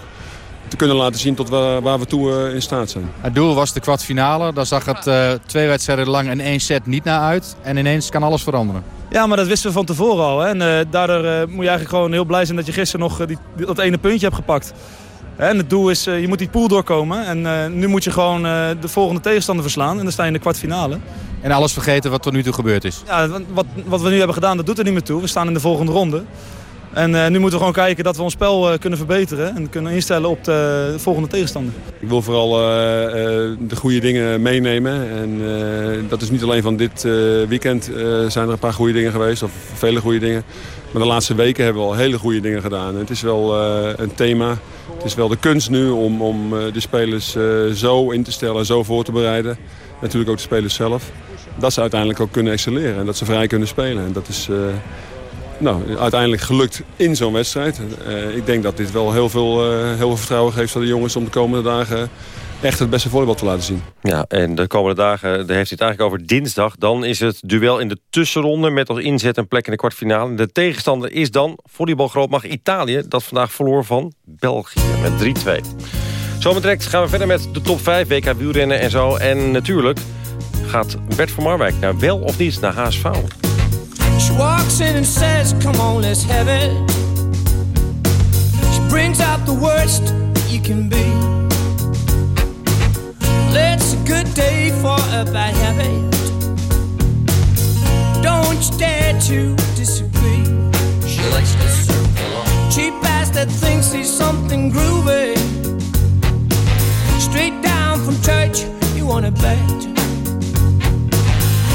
te kunnen laten zien tot waar, waar we toe uh, in staat zijn. Het doel was de kwartfinale. Daar zag het uh, twee wedstrijden lang in één set niet naar uit. En ineens kan alles veranderen. Ja, maar dat wisten we van tevoren al. Hè. En uh, daardoor moet je eigenlijk gewoon heel blij zijn dat je gisteren nog die, dat ene puntje hebt gepakt. En het doel is, je moet die pool doorkomen. En nu moet je gewoon de volgende tegenstander verslaan. En dan sta je in de kwartfinale. En alles vergeten wat tot nu toe gebeurd is? Ja, wat, wat we nu hebben gedaan, dat doet er niet meer toe. We staan in de volgende ronde. En uh, nu moeten we gewoon kijken dat we ons spel uh, kunnen verbeteren en kunnen instellen op de volgende tegenstander. Ik wil vooral uh, de goede dingen meenemen. En dat is niet alleen van dit weekend zijn er een paar goede dingen geweest, of vele goede dingen. Maar de laatste weken hebben we al hele goede dingen gedaan. Het is wel een thema. Het is wel de kunst nu om, om de spelers zo in te stellen, zo voor te bereiden. Natuurlijk ook de spelers zelf. Dat ze uiteindelijk ook kunnen excelleren en dat ze vrij kunnen spelen. En dat is nou, uiteindelijk gelukt in zo'n wedstrijd. Uh, ik denk dat dit wel heel veel, uh, heel veel vertrouwen geeft aan de jongens... om de komende dagen echt het beste volleybal te laten zien. Ja, en de komende dagen daar heeft hij het eigenlijk over dinsdag. Dan is het duel in de tussenronde met als inzet een plek in de kwartfinale. De tegenstander is dan volleybalgrootmacht Italië... dat vandaag verloor van België met 3-2. Zometeen gaan we verder met de top 5, WK wielrennen en zo. En natuurlijk gaat Bert van Marwijk naar wel of niet naar HSV. She walks in and says, come on, let's have it. She brings out the worst that you can be. It's a good day for a bad habit. Don't you dare to disagree. She likes to circle on. Cheap ass that thinks he's something groovy. Straight down from church, you wanna bet.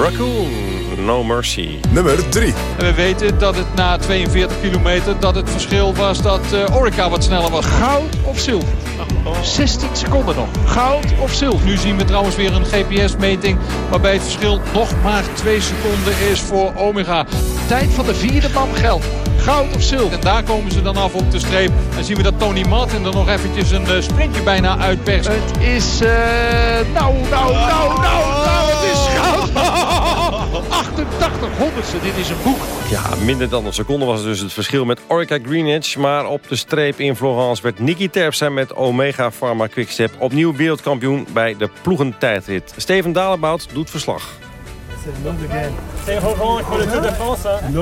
Raccoon, No Mercy. Nummer 3. En we weten dat het na 42 kilometer dat het verschil was dat uh, Orica wat sneller was. Goud of zilver? 16 seconden nog. Goud of zilver? Nu zien we trouwens weer een GPS-meting waarbij het verschil nog maar 2 seconden is voor Omega. Tijd van de vierde man geldt. Goud of zilver. En daar komen ze dan af op de streep. En zien we dat Tony Martin er nog eventjes een uh, sprintje bijna uitperst. Het is... Uh, nou, nou, nou, nou, nou, het is. 88 honderdste, dit is een boek. Ja, minder dan een seconde was het dus het verschil met Orica Greenwich. Maar op de streep in Florence werd Nicky Terpstra met Omega Pharma Quickstep... opnieuw wereldkampioen bij de ploegentijdrit. Steven Dalebout doet verslag. Voor de Tour de France, hè? 0,88.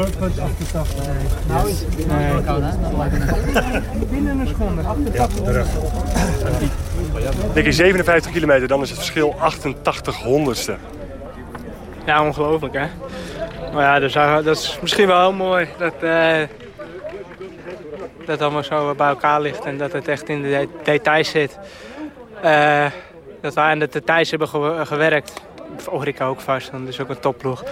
Nou is het Binnen een seconde, 88 Denk je 57 kilometer, dan is het verschil 88 honderdste. Ja, ongelooflijk hè. Maar ja, dus, dat is misschien wel heel mooi dat, uh, dat allemaal zo bij elkaar ligt en dat het echt in de details zit. Uh, dat wij aan de details hebben gewerkt. Orica ook vast, dat is ook een topploeg.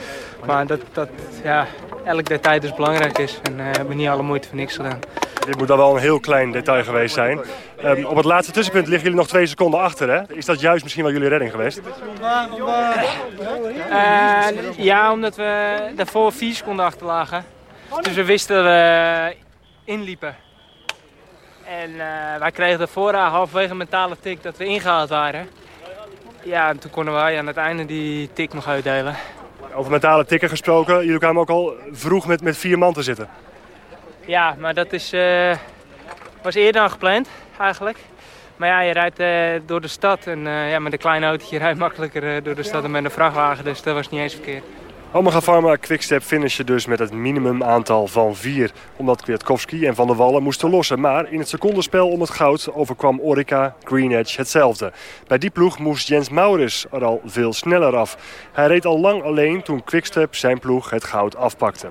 Maar dat, dat ja, elk detail dus belangrijk is en uh, hebben niet alle moeite voor niks gedaan. Dit moet dan wel een heel klein detail geweest zijn. Um, op het laatste tussenpunt liggen jullie nog twee seconden achter. Hè? Is dat juist misschien wel jullie redding geweest? Uh, ja, omdat we daarvoor vier seconden achter lagen. Dus we wisten dat we inliepen. En uh, wij kregen daarvoor halverwege een mentale tik dat we ingehaald waren. Ja, en toen konden wij aan het einde die tik nog uitdelen. Over mentale tikken gesproken, jullie kwamen ook al vroeg met, met vier man te zitten. Ja, maar dat is, uh, was eerder dan gepland eigenlijk. Maar ja, je rijdt uh, door de stad en uh, ja, met een klein autootje rijdt makkelijker door de stad dan met een vrachtwagen. Dus dat was niet eens verkeerd. Omega Pharma Quickstep finishen dus met het minimum aantal van vier. Omdat Kwiatkowski en Van der Wallen moesten lossen. Maar in het secondenspel om het goud overkwam Orica Green Edge hetzelfde. Bij die ploeg moest Jens Maurits er al veel sneller af. Hij reed al lang alleen toen Quickstep zijn ploeg het goud afpakte.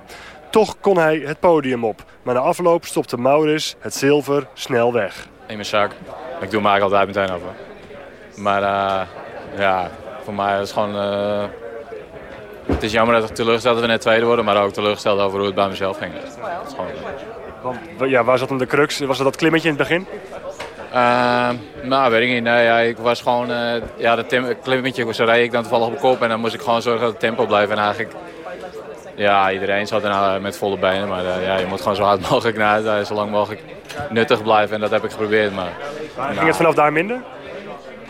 Toch kon hij het podium op. Maar na afloop stopte Maurits het zilver snel weg. In mijn zak. Ik doe hem eigenlijk altijd meteen hoor. Maar eh, ja, voor mij is het gewoon... eh, het is jammer dat ik teleurgesteld dat we net tweede worden, maar ook teleurgesteld over hoe het bij mezelf ging. Gewoon, ja, waar zat hem de crux? Was dat dat klimmetje in het begin? Eh, nou, weet ik niet. Nee, ja, ik was gewoon... eh, ja, dat klimmetje, zo reed ik dan toevallig op mijn kop en dan moest ik gewoon zorgen dat het tempo bleef. En eigenlijk... Ja, iedereen zat er nou met volle benen, maar eh, ja, je moet gewoon zo hard mogelijk naar zo lang mogelijk nuttig blijven. En dat heb ik geprobeerd, maar... Ging het vanaf daar minder?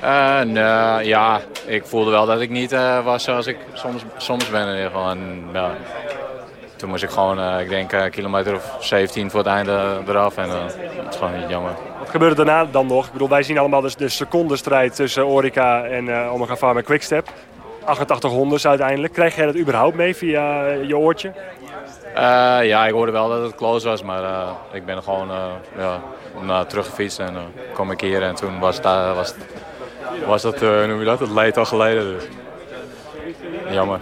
Eh, nee, ja, ik voelde wel dat ik niet eh, was zoals ik soms, soms ben in ieder geval. En, ja, toen moest ik gewoon, eh, ik denk, een kilometer of 17 voor het einde eraf. En dat is gewoon niet jammer. Wat gebeurde daarna dan nog? Ik bedoel, wij zien allemaal de, de secondenstrijd tussen Orica en Omega Pharma Quickstep. 88 hondes uiteindelijk. Krijg jij dat überhaupt mee via je oortje? Ja, ik hoorde wel dat het close was, maar ik ben gewoon ja, naar teruggefietst en kwam ik hier. En toen was, daar, was, was dat, eh, noem je dat, het leed al geleden. Dus. Jammer.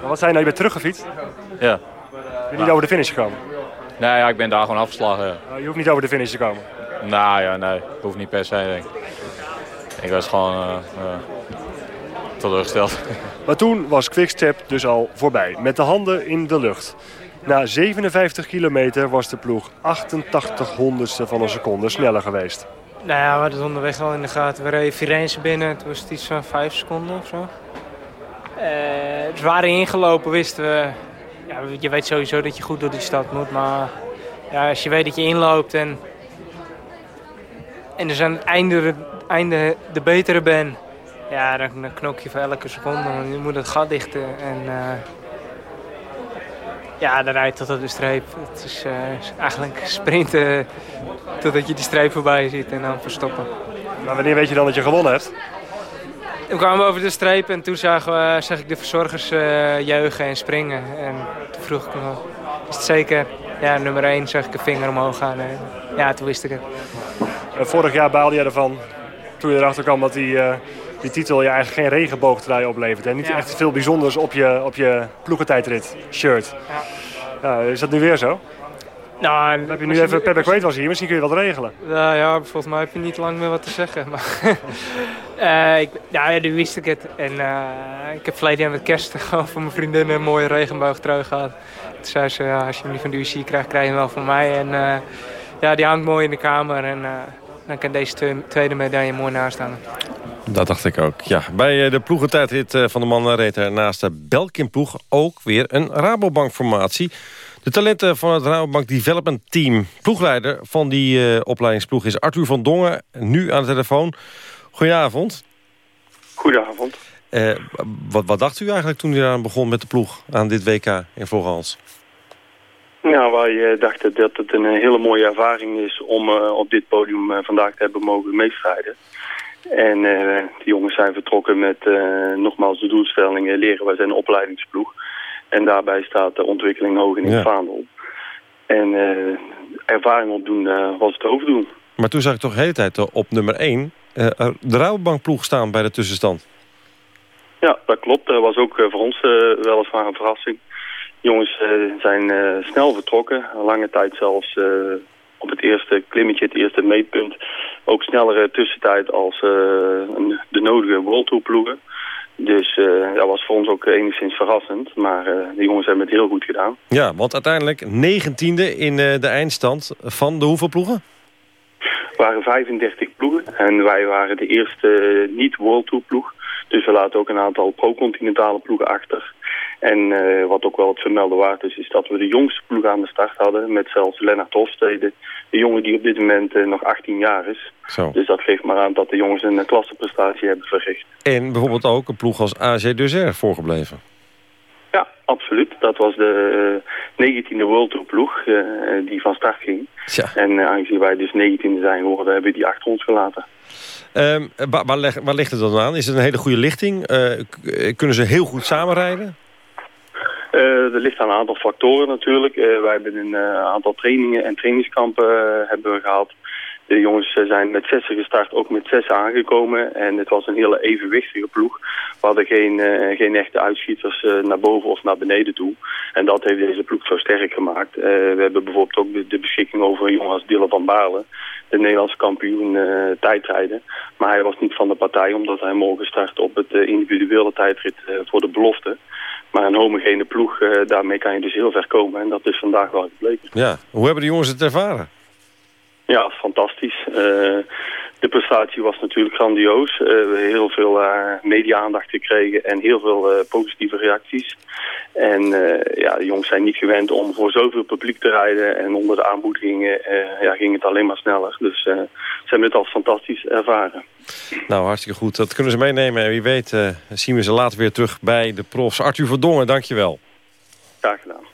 Maar wat zei je nou? Je bent teruggefietst? Ja. Je bent niet over de finish gekomen? Nee, ja, ik ben daar gewoon afgeslagen. Ja. Oh, je hoeft niet over de finish te komen? Nou ja, nee, hoeft niet per se. Denk ik. ik was gewoon ja, teleurgesteld. Maar toen was Quickstep dus al voorbij, met de handen in de lucht. Na 57 kilometer was de ploeg 88 honderdste van een seconde sneller geweest. Nou ja, we hadden het onderweg al in de gaten. We reden Firenze binnen, toen was het iets van 5 seconden of zo. Eh, dus we waren ingelopen, wisten we... Ja, je weet sowieso dat je goed door die stad moet, maar... Ja, als je weet dat je inloopt en... En dus aan het einde, einde de betere bent... Ja, dan, dan knok je voor elke seconde, want je moet het gat dichten. En eh, ja, dan rijd je tot op de streep. Het is, eh, eigenlijk sprinten totdat je die streep voorbij ziet en dan verstoppen. Maar wanneer weet je dan dat je gewonnen hebt? We kwamen over de streep en toen zagen we, zag ik de verzorgers eh, juichen en springen. En toen vroeg ik me, is het zeker? Ja, nummer 1 zag ik een vinger omhoog gaan. En ja, toen wist ik het. Eh, vorig jaar baalde je ervan, toen je erachter kwam dat die, eh, die titel je eigenlijk geen regenboogtrui oplevert. En niet Ja. echt veel bijzonders op je, op je ploegentijdrit shirt. Ja, is dat nu weer zo? Nou, heb je nu even, Pepper Quaid was hier, misschien kun je wat regelen. Nou ja, volgens mij heb je niet lang meer wat te zeggen. Maar, Eh, ik, ja, ja, nu wist ik het. En eh, ik heb verleden jaar met kerst gewoon van mijn vriendin een mooie regenboogtrui gehad. Toen zei ze, ja, als je hem niet van de UC krijgt, krijg je hem wel van mij. En eh, ja, die hangt mooi in de kamer. En dan kan deze twee- tweede medaille mooi naast staan. Dat dacht ik ook. Ja, bij eh, de ploegentijdrit eh, van de mannen reed er naast de Belkin-ploeg ook weer een Rabobank-formatie. De talenten van het Rabobank Development Team. Ploegleider van die eh, opleidingsploeg is Arthur van Dongen, nu aan de telefoon. Goedenavond. Goedenavond. Wat, wat dacht u eigenlijk toen u aan begon met de ploeg aan dit WK in Voorhans? Nou, wij dachten dat het een hele mooie ervaring is om op dit podium vandaag te hebben mogen meestrijden. En eh, de jongens zijn vertrokken met eh, nogmaals de doelstelling leren. Wij zijn een opleidingsploeg. En daarbij staat de ontwikkeling hoog in het Ja. vaandel. En eh, ervaring opdoen was het hoofddoel. Maar toen zag ik toch de hele tijd op nummer 1 de Rabobank-ploeg staan bij de tussenstand. Ja, dat klopt. Dat was ook voor ons weliswaar een verrassing. Jongens eh, zijn snel vertrokken. Lange tijd zelfs op het eerste klimmetje, het eerste meetpunt. Ook snellere tussentijd als eh, de nodige World Tour ploegen. Dus eh, dat was voor ons ook enigszins verrassend. Maar eh, de jongens hebben het heel goed gedaan. Ja, want uiteindelijk 19e in de eindstand van de hoeveel ploegen? Er waren 35 ploegen en wij waren de eerste niet-World Tour ploeg. Dus we laten ook een aantal pro-continentale ploegen achter. En eh, wat ook wel het vermelden waard is, is dat we de jongste ploeg aan de start hadden. Met zelfs Lennart Hofstede, de jongen die op dit moment eh, nog 18 jaar is. Zo. Dus dat geeft maar aan dat de jongens een eh, klasseprestatie hebben verricht. En bijvoorbeeld ook een ploeg als AG Deuzer voorgebleven. Ja, absoluut. Dat was de eh, 19e World Tour ploeg die van start ging. Tja. En aangezien wij dus 19e zijn geworden, hebben we die achter ons gelaten. Ehm, waar, waar, leg- waar ligt het dan aan? Is het een hele goede lichting? Kunnen ze heel goed samenrijden? Uh, er ligt aan een aantal factoren natuurlijk. Uh, wij hebben een uh, aantal trainingen en trainingskampen hebben we gehad. De jongens zijn met zessen gestart, ook met zes aangekomen. En het was een hele evenwichtige ploeg. We hadden geen, geen echte uitschieters naar boven of naar beneden toe. En dat heeft deze ploeg zo sterk gemaakt. we hebben bijvoorbeeld ook de, beschikking over een jongen van Baarle. De Nederlandse kampioen tijdrijden. Maar hij was niet van de partij omdat hij morgen start op het individuele tijdrit voor de belofte. Maar een homogene ploeg, uh, daarmee kan je dus heel ver komen. En dat is vandaag wel gebleken. Ja, hoe hebben de jongens het ervaren? Ja, fantastisch. Uh, de prestatie was natuurlijk grandioos. Uh, we hebben heel veel media-aandacht gekregen en heel veel positieve reacties. En ja, de jongens zijn niet gewend om voor zoveel publiek te rijden. En onder de aanmoedigingen ja, ging het alleen maar sneller. Dus ze hebben het al fantastisch ervaren. Nou, hartstikke goed. Dat kunnen ze meenemen. En wie weet uh, zien we ze later weer terug bij de profs. Arthur Verdongen, dankjewel. Graag gedaan.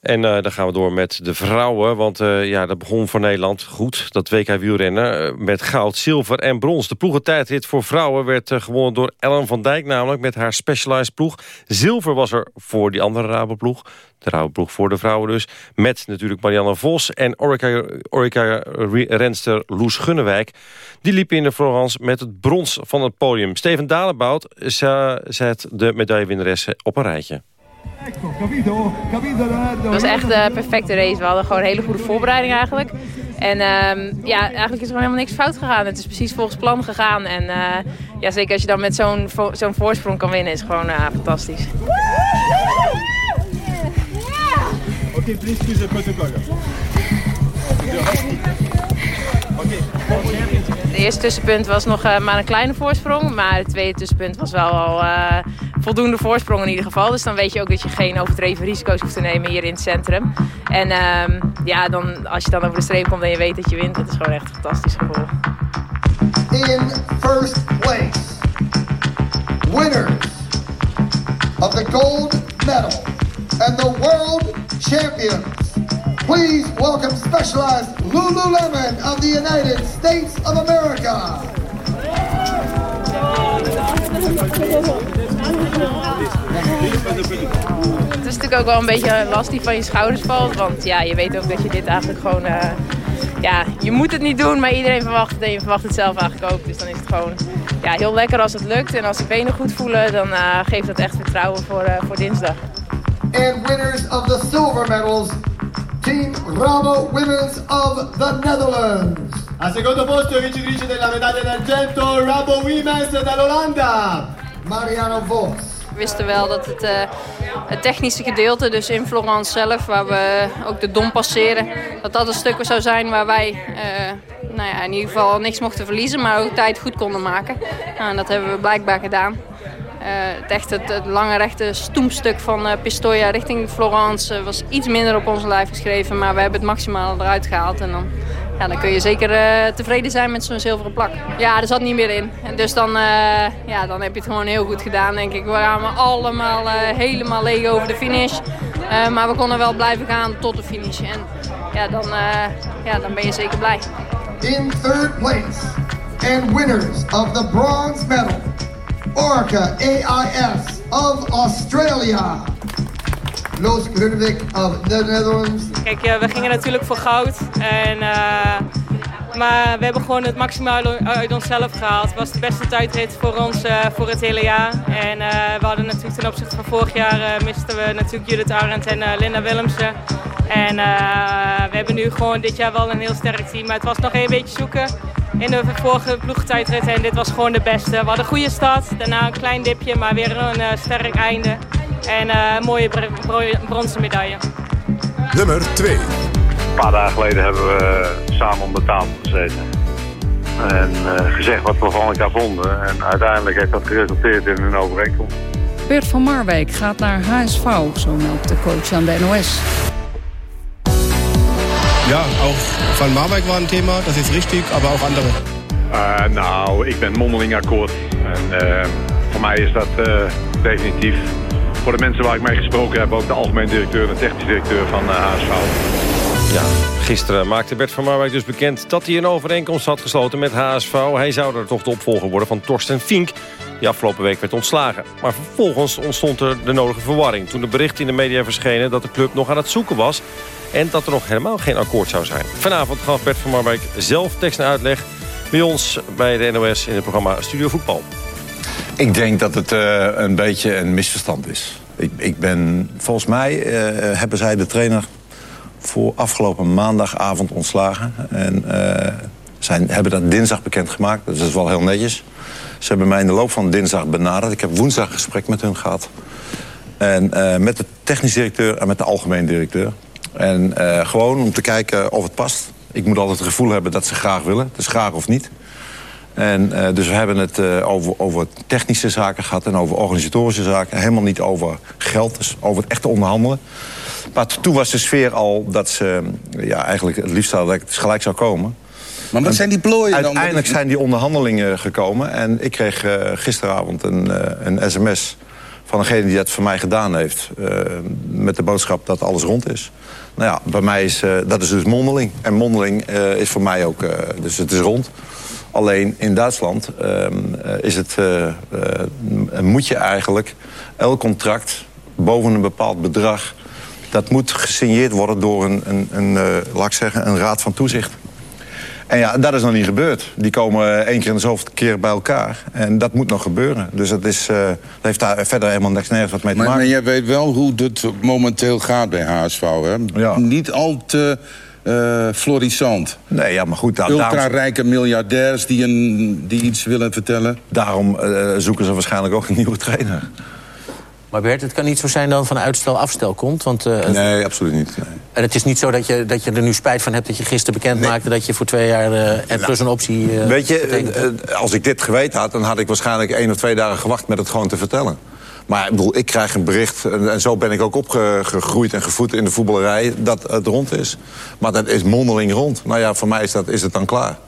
En uh, dan gaan we door met de vrouwen. Want uh, ja, dat begon voor Nederland goed. Dat WK wielrennen uh, met goud, zilver en brons. De ploegentijdrit voor vrouwen werd gewonnen door Ellen van Dijk. Namelijk met haar Specialized ploeg. Zilver was er voor die andere Rabobank De Rabobank voor de vrouwen dus. Met natuurlijk Marianne Vos en Orica-renster Loes Gunnewijk. Die liepen in de Florence met het brons van het podium. Steven Dalebout zet de medaillewinnaressen op een rijtje. Het was echt de perfecte race. We hadden gewoon een hele goede voorbereiding eigenlijk. En um, ja, eigenlijk is er gewoon helemaal niks fout gegaan. Het is precies volgens plan gegaan. En uh, ja, zeker als je dan met zo'n zo'n voorsprong kan winnen, is gewoon uh, fantastisch. Oké, okay, please choose a protocol. Het eerste tussenpunt was nog uh, maar een kleine voorsprong. Maar het tweede tussenpunt was wel al uh, voldoende voorsprong in ieder geval. Dus dan weet je ook dat je geen overdreven risico's hoeft te nemen hier in het centrum. En uh, ja, dan, als je dan over de streep komt en je weet dat je wint, dat is gewoon echt een fantastisch gevoel. In first place, winners of the gold medal and the world champions. Please welcome Specialized Lululemon of the United States of America. Het is natuurlijk ook wel een beetje last die van je schouders valt. Want ja, je weet ook dat je dit eigenlijk gewoon... Uh, ja, je moet het niet doen, maar iedereen verwacht het en je verwacht het zelf eigenlijk ook. Dus dan is het gewoon ja, heel lekker als het lukt. En als de benen goed voelen, dan uh, geeft dat echt vertrouwen voor, uh, voor dinsdag. And winners of the silver medals Team Rabo Women's of the Netherlands. Al secondo posto vincitrice della medaglia d'argento Rabo Women's dall'Olanda, Mariano Vos. We wisten wel dat het, uh, het, technische gedeelte, dus in Florence zelf, waar we ook de dom passeren, dat dat een stuk zou zijn waar wij uh, nou ja, in ieder geval niks mochten verliezen, maar ook tijd goed konden maken. Nou, en dat hebben we blijkbaar gedaan. Uh, het, echt het, lange rechte stoemstuk van uh, Pistoia richting Florence uh, was iets minder op onze lijf geschreven. Maar we hebben het maximaal eruit gehaald. En dan, ja, dan kun je zeker tevreden zijn met zo'n zilveren plak. Ja, er zat niet meer in. En dus dan, ja, dan heb je het gewoon heel goed gedaan, denk ik. We waren allemaal helemaal leeg over de finish. maar we konden wel blijven gaan tot de finish. En ja, dan, ja, dan ben je zeker blij. In third place and winners of the bronze medal Orca AIS of Australia. Loos Grunwijk of the Netherlands. Kijk, we gingen natuurlijk voor goud. En, uh, maar we hebben gewoon het maximaal uit onszelf gehaald. Het was de beste tijdrit voor ons uh, voor het hele jaar. En uh, we hadden natuurlijk ten opzichte van vorig jaar misten we natuurlijk Judith Arendt en Linda Willemsen. En we hebben nu gewoon dit jaar wel een heel sterk team. Maar het was nog een beetje zoeken in de vorige ploegtijdrit. En dit was gewoon de beste. We hadden een goede start, daarna een klein dipje, maar weer een uh, sterk einde. En uh, een mooie bronzen medaille. Nummer 2. Een paar dagen geleden hebben we samen om de tafel gezeten. En uh, gezegd wat we van elkaar vonden. En uiteindelijk heeft dat geresulteerd in een overeenkomst. Bert van Marwijk gaat naar HSV, zo meldt de coach aan de NOS. Ja, ook Van Marwijk was een thema, dat is richtig, maar ook andere. Uh, nou, ik ben mondeling akkoord. En uh, voor mij is dat uh, definitief. Voor de mensen waar ik mee gesproken heb, ook de algemeen directeur en de technisch directeur van HSV. Ja, gisteren maakte Bert van Marwijk dus bekend dat hij een overeenkomst had gesloten met HSV. Hij zou er toch de opvolger worden van Torsten Fink, die afgelopen week werd ontslagen. Maar vervolgens ontstond er de nodige verwarring toen de berichten in de media verschenen dat de club nog aan het zoeken was en dat er nog helemaal geen akkoord zou zijn. Vanavond gaf Bert van Marwijk zelf tekst en uitleg bij ons bij de NOS in het programma Studio Voetbal. Ik denk dat het uh, een beetje een misverstand is. Ik, ik ben, volgens mij uh, hebben zij de trainer voor afgelopen maandagavond ontslagen. En uh, hebben dat dinsdag bekendgemaakt. Dat is wel heel netjes. Ze hebben mij in de loop van dinsdag benaderd. Ik heb woensdag gesprek met hun gehad. En met de technisch directeur en met de algemeen directeur. En uh, gewoon om te kijken of het past. Ik moet altijd het gevoel hebben dat ze graag willen. Dus graag of niet. En uh, dus we hebben het uh, over, over technische zaken gehad en over organisatorische zaken. Helemaal niet over geld, dus over het echte onderhandelen. Maar toen was de sfeer al dat ze ja, eigenlijk het liefst hadden dat ik het gelijk zou komen. Maar wat zijn die plooien dan? Uiteindelijk zijn die onderhandelingen gekomen. En ik kreeg uh, gisteravond een, een sms van degene die dat voor mij gedaan heeft. met de boodschap dat alles rond is. Nou ja, bij mij is dat is dus mondeling. En mondeling is voor mij ook, dus het is rond. Alleen in Duitsland uh, is het, moet je eigenlijk elk contract boven een bepaald bedrag... dat moet gesigneerd worden door een, een, een laat ik zeggen, een raad van toezicht. En ja, dat is nog niet gebeurd. Die komen één keer in de zoveel keer bij elkaar. En dat moet nog gebeuren. Dus dat, is, dat heeft daar verder helemaal niks nergens wat mee te maar, maken. Maar jij weet wel hoe het momenteel gaat bij HSV, hè? Ja. Niet al te uh, florissant. Nee, ja, maar goed. Daar, Ultra-rijke miljardairs die, een, die iets willen vertellen. Daarom uh, zoeken ze waarschijnlijk ook een nieuwe trainer. Maar Bert, het kan niet zo zijn dat het van uitstel afstel komt. Want, uh, nee, absoluut niet. Nee. En het is niet zo dat je, dat je er nu spijt van hebt... dat je gisteren bekend nee. maakte dat je voor twee jaar uh, en plus een optie... Uh, Weet je, als ik dit geweten had... dan had ik waarschijnlijk één of twee dagen gewacht met het gewoon te vertellen. Maar ik bedoel, ik krijg een bericht, en, en zo ben ik ook opgegroeid en gevoed in de voetballerij... dat het rond is. Maar dat is mondeling rond. Nou ja, voor mij is, dat, is het dan klaar.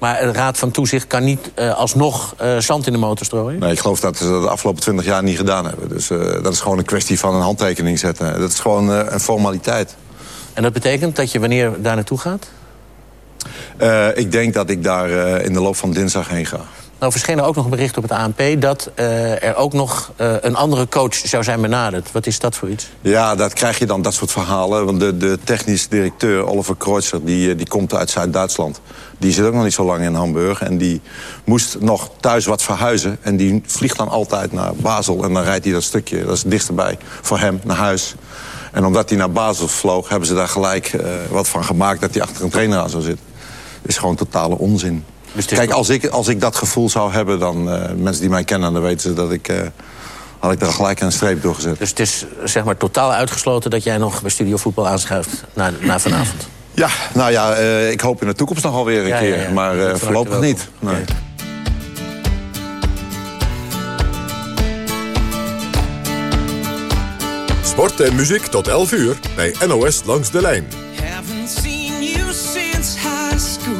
Maar de Raad van Toezicht kan niet uh, alsnog uh, zand in de motor strooien? Nee, ik geloof dat ze dat de afgelopen twintig jaar niet gedaan hebben. Dus uh, dat is gewoon een kwestie van een handtekening zetten. Dat is gewoon een formaliteit. En dat betekent dat je wanneer daar naartoe gaat? ik denk dat ik daar in de loop van dinsdag heen ga. Nou verscheen er ook nog een bericht op het ANP... dat er ook nog een andere coach zou zijn benaderd. Wat is dat voor iets? Ja, dat krijg je dan, dat soort verhalen. Want de, de technisch directeur, Oliver Kreutzer, die, die komt uit Zuid-Duitsland. Die zit ook nog niet zo lang in Hamburg. En die moest nog thuis wat verhuizen. En die vliegt dan altijd naar Basel. En dan rijdt hij dat stukje, dat is dichterbij, voor hem naar huis. En omdat hij naar Basel vloog, hebben ze daar gelijk wat van gemaakt... dat hij achter een trainer aan zou zitten. Is gewoon totale onzin. Dus Kijk, als ik, als ik dat gevoel zou hebben, dan uh, mensen die mij kennen, dan weten ze dat ik. Uh, had ik er gelijk een streep door gezet. Dus het is zeg maar totaal uitgesloten dat jij nog bij Studio Voetbal aanschuift na, na vanavond? Ja, nou ja, uh, ik hoop in de toekomst nog alweer een ja, keer. Ja, ja. Maar voorlopig niet. Nee. Okay. Sport en muziek tot 11 uur bij NOS Langs de Lijn. Good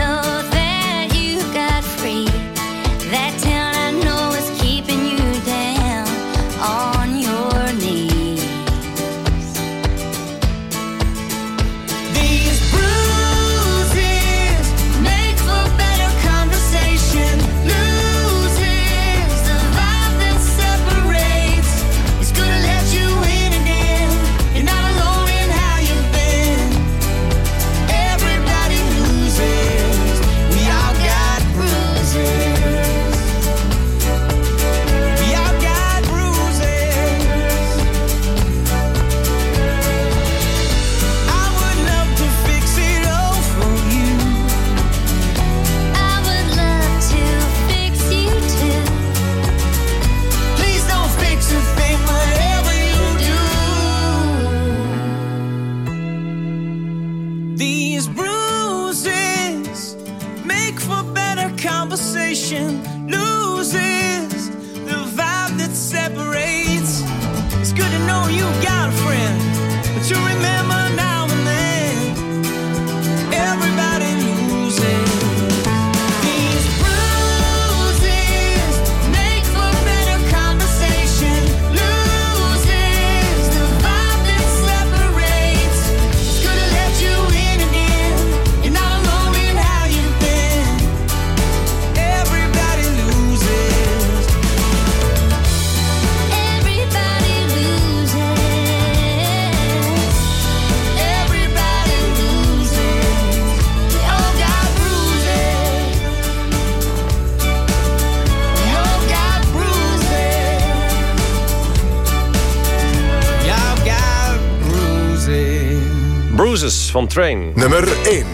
Train. Nummer 1.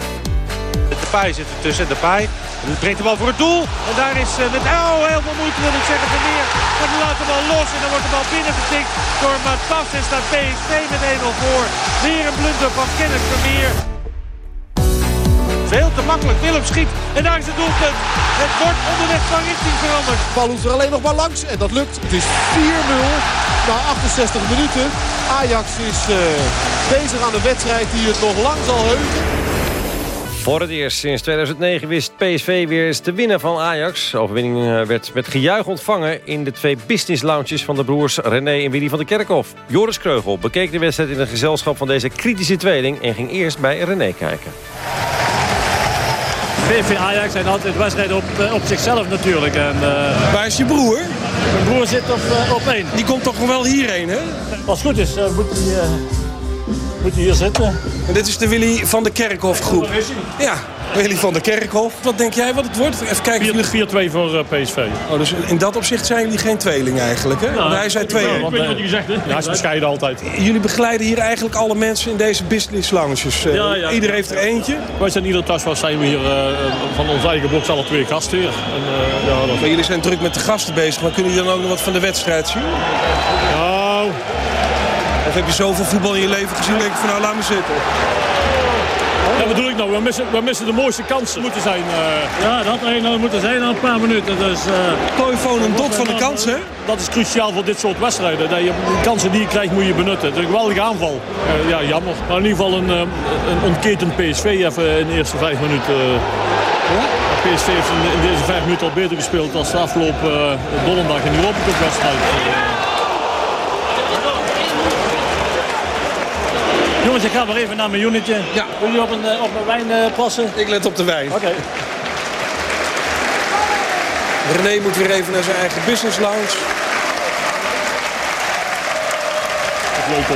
De paai zit ertussen, de paai. Brengt de bal voor het doel. En daar is eh, met oh, heel veel moeite wil ik zeggen Vermeer. Maar die laat de bal los en dan wordt de bal binnengetikt door Matas. En staat PSV met 1-0 voor. Weer een blunder van Kenneth Vermeer. Veel te makkelijk. Willem schiet. En daar is het doelpunt. Het wordt onderweg van richting veranderd. De bal hoeft er alleen nog maar langs en dat lukt. Het is 4-0 na 68 minuten. Ajax is eh, bezig aan een wedstrijd die het nog lang zal heugen. Voor het eerst sinds 2009 wist PSV weer eens te winnen van Ajax. De overwinning eh, werd met gejuich ontvangen in de twee business lounges van de broers René en Willy van der Kerkhof. Joris Kreugel bekeek de wedstrijd in een gezelschap van deze kritische tweeling en ging eerst bij René kijken. VV Ajax zijn altijd wedstrijden op, eh, op zichzelf natuurlijk. En, eh, Waar is je broer? Mijn broer zit op, eh, op één. Die komt toch wel hierheen, hè? Als het goed is, moet hij moet hier zitten. En dit is de Willy van der Kerkhof groep. Ja, Willy van der Kerkhof. Wat denk jij wat het wordt? Even kijken. 4-2 voor eh, PSV. Oh, dus in dat opzicht zijn jullie geen tweeling eigenlijk, hè? Want hij zei twee. Ik weet niet wat gezegd heeft. Ja, hij is bescheiden altijd. Jullie begeleiden hier eigenlijk alle mensen in deze business lounges. Eh, Ja, ja. Iedereen heeft er eentje. Wij zijn iedere thuiswas zijn we hier eh, van ons eigen blok alle twee gasten hier. En, eh, ja, dat... Maar jullie zijn druk met de gasten bezig. Maar kunnen jullie dan ook nog wat van de wedstrijd zien? Nou... Heb je zoveel voetbal in je leven gezien? denk ik van nou, laat me zitten. Ja, wat bedoel ik nou? We missen, we missen de mooiste kansen moeten zijn. eh. Ja, dat had er nou moeten zijn na een paar minuten. Dus, Toivoon een dot van de kansen? Dat is cruciaal voor dit soort wedstrijden. Dat je, de kansen die je krijgt moet je benutten. Het is een geweldige aanval. Eh, ja, jammer. Maar in ieder geval een, eh, een ontketend PSV even in de eerste vijf minuten. eh. PSV heeft in, in deze vijf minuten al beter gespeeld dan de afgelopen eh, donderdag in de Europa Cup wedstrijd. Jongens, ik ga maar even naar mijn unitje. Ja. Wil je op een, eh, op een wijn eh, passen? Ik let op de wijn. Oké. René moet weer even naar zijn eigen business lounge.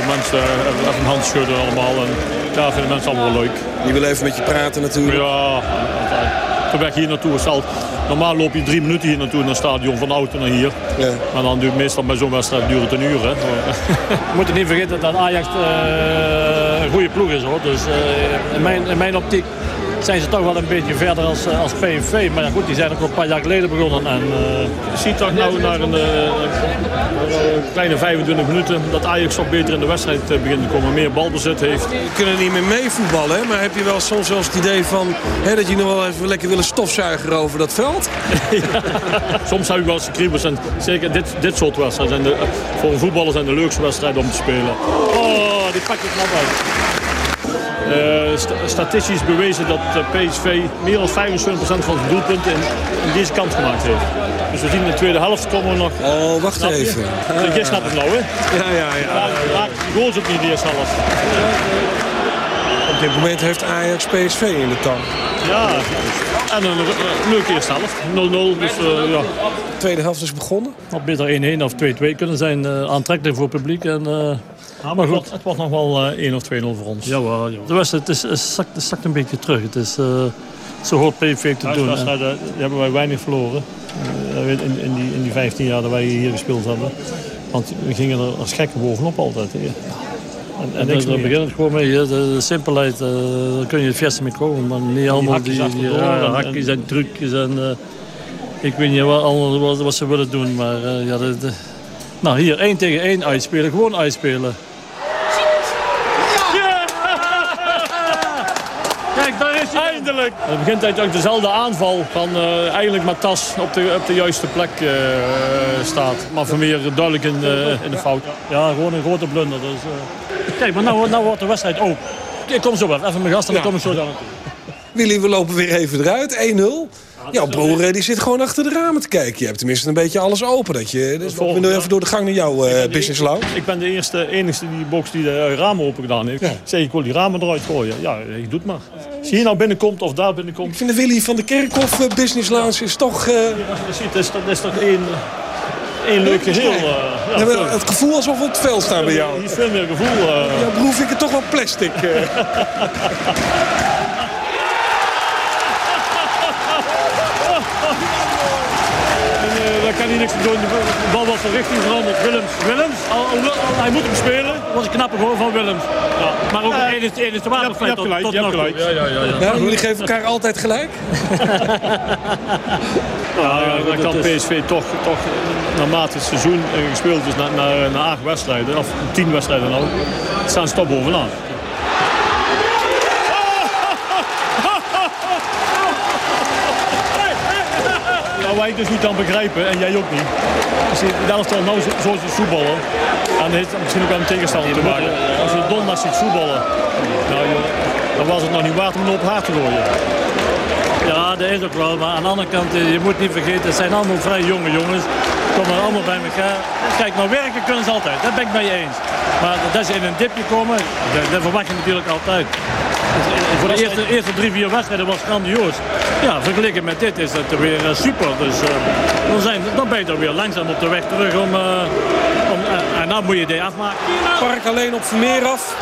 Om mensen eh, even een hand schudden allemaal. En, ja, vinden mensen allemaal wel leuk. Die wil even met je praten natuurlijk. Ja, ben ik hier naartoe. Normaal loop je drie minuten hier naartoe naar het stadion van de auto naar hier. Ja. Maar dan duurt meestal bij zo'n wedstrijd duurt het een uur. Hè. We moeten niet vergeten dat Ajax eh, een goede ploeg is hoor. Dus eh, in, mijn, in mijn optiek zijn ze toch wel een beetje verder als, eh, als PSV. Maar ja, goed, die zijn ook al een paar jaar geleden begonnen. En eh, je ziet toch nou na een eh, een kleine 25 minuten dat Ajax toch beter in de wedstrijd begint te komen. Meer balbezit heeft. Je kunt niet meer meevoetballen, hè? maar heb je wel soms wel eens het idee van... Hè, dat je nog wel even lekker willen stofzuigen over dat veld? Soms heb ik wel eens de kriebels. En zeker dit, dit soort wedstrijden. Zijn de, voor een voetballer zijn de leukste wedstrijden om te spelen. Die het knap uit. Eh, sta- statistisch bewezen dat eh, PSV meer dan 75% van zijn doelpunten in, in deze kant gemaakt heeft. Dus we zien in de tweede helft komen we nog... Oh, wacht Snap je? even. Uh, snapt het nou, hè? Ja, ja, ja. Raak de goals ook niet in de eerste helft. Op dit moment heeft Ajax PSV in de tang. Ja, en een eh, leuke eerste helft. 0-0, dus ja. De tweede helft is begonnen. Had beter 1-1 of 2-2 kunnen zijn. aantrekkelijk voor het publiek. En, eh, maar goed, het wordt nog wel eh 1 of 2-0 voor ons. Ja, wel, ja. De wedstrijd het is, het zakt, het zakt een beetje terug. Het is, eh, zo hoort PSV te doen. Die hebben wij weinig verloren. Eh, in, in, die, in die 15 jaar dat wij hier gespeeld hebben. Want we gingen er als gekken bovenop altijd. hè. En, en niks daar begint het gewoon mee. hè. De, de simpelheid, eh, daar kun je het verste mee komen. Maar niet allemaal hakjes die, die, achterdoor ja, en- hakjes en trucjes. En, eh, ik weet niet wat, allemaal wat, wat ze willen doen. Maar eh, ja, de, de- nou hier, één tegen één uitspelen. Gewoon uitspelen. Kijk, daar is hij. Eindelijk. Het begint uit dezelfde aanval van eh, eigenlijk Matas op de, op de juiste plek eh, staat. Maar Vermeer duidelijk in, eh, in de fout. Ja, gewoon een grote blunder. Dus, eh. Kijk, maar nou, nou wordt de wedstrijd ook. Ik kom zo wel. Even mijn gast en dan kom ik zo daar naartoe. Willy, we lopen weer even eruit. 1-0. Jouw broer eh, die zit gewoon achter de ramen te kijken. Je hebt tenminste een beetje alles open. Dat je, dus we nu even door de gang naar jouw eh, business lounge. Ik ben de eerste, enige die box die de ramen open gedaan heeft. Zeg, ik wil die ramen eruit gooien. Ja, je doet maar. Als je hier nou binnenkomt of daar binnenkomt. Ik vind de Willy van de Kerkhof eh, business lounge is toch... eh, Je ziet, dat is, dat is toch één, één leuk geheel. eh, we hebben het gevoel alsof we op het veld staan bij jou. Hier veel meer gevoel. Jouw broer vind ik het toch wel plastic. eh. En, eh, hij niks aan doen. De bal was de richting veranderd. Willems. Willems, al, al- al- hij moet hem spelen. Dat was een knappe goal van Willems. Ja. Maar ook een ene, ene te wapenfeit tot, tot nog toe. Ja, ja, ja, ja. Ja, jullie geven elkaar altijd gelijk? Ja, ja, dan kan PSV toch, toch naarmate het seizoen eh, gespeeld is, naar, naar, naar acht wedstrijden, of tien wedstrijden nou, staan ze toch bovenaan. Waar ik dus niet aan begrijpen, en jij ook niet. Als je de elftal nou zo, voetballen, en dat heeft misschien ook aan een tegenstander te maken. Als je donderdag ziet voetballen, nou, dan was het nog niet waard om hem op haar te gooien. Ja, dat is ook wel. Maar aan de andere kant, eh, je moet niet vergeten, het zijn allemaal vrij jonge jongens. Komen allemaal bij elkaar. Kijk, nou werken kunnen ze altijd. Dat ben ik mee eens. Maar dat ze in een dipje komen, dat, dat verwacht je natuurlijk altijd. Voor de eerste, eerste drie, vier wedstrijden was grandioos. Ja, vergeleken met dit is het weer eh, super. Dus eh, dan, zijn, dan ben je toch weer langzaam op de weg terug om... eh, om en dan moet je die afmaken. Park alleen op Vermeer af.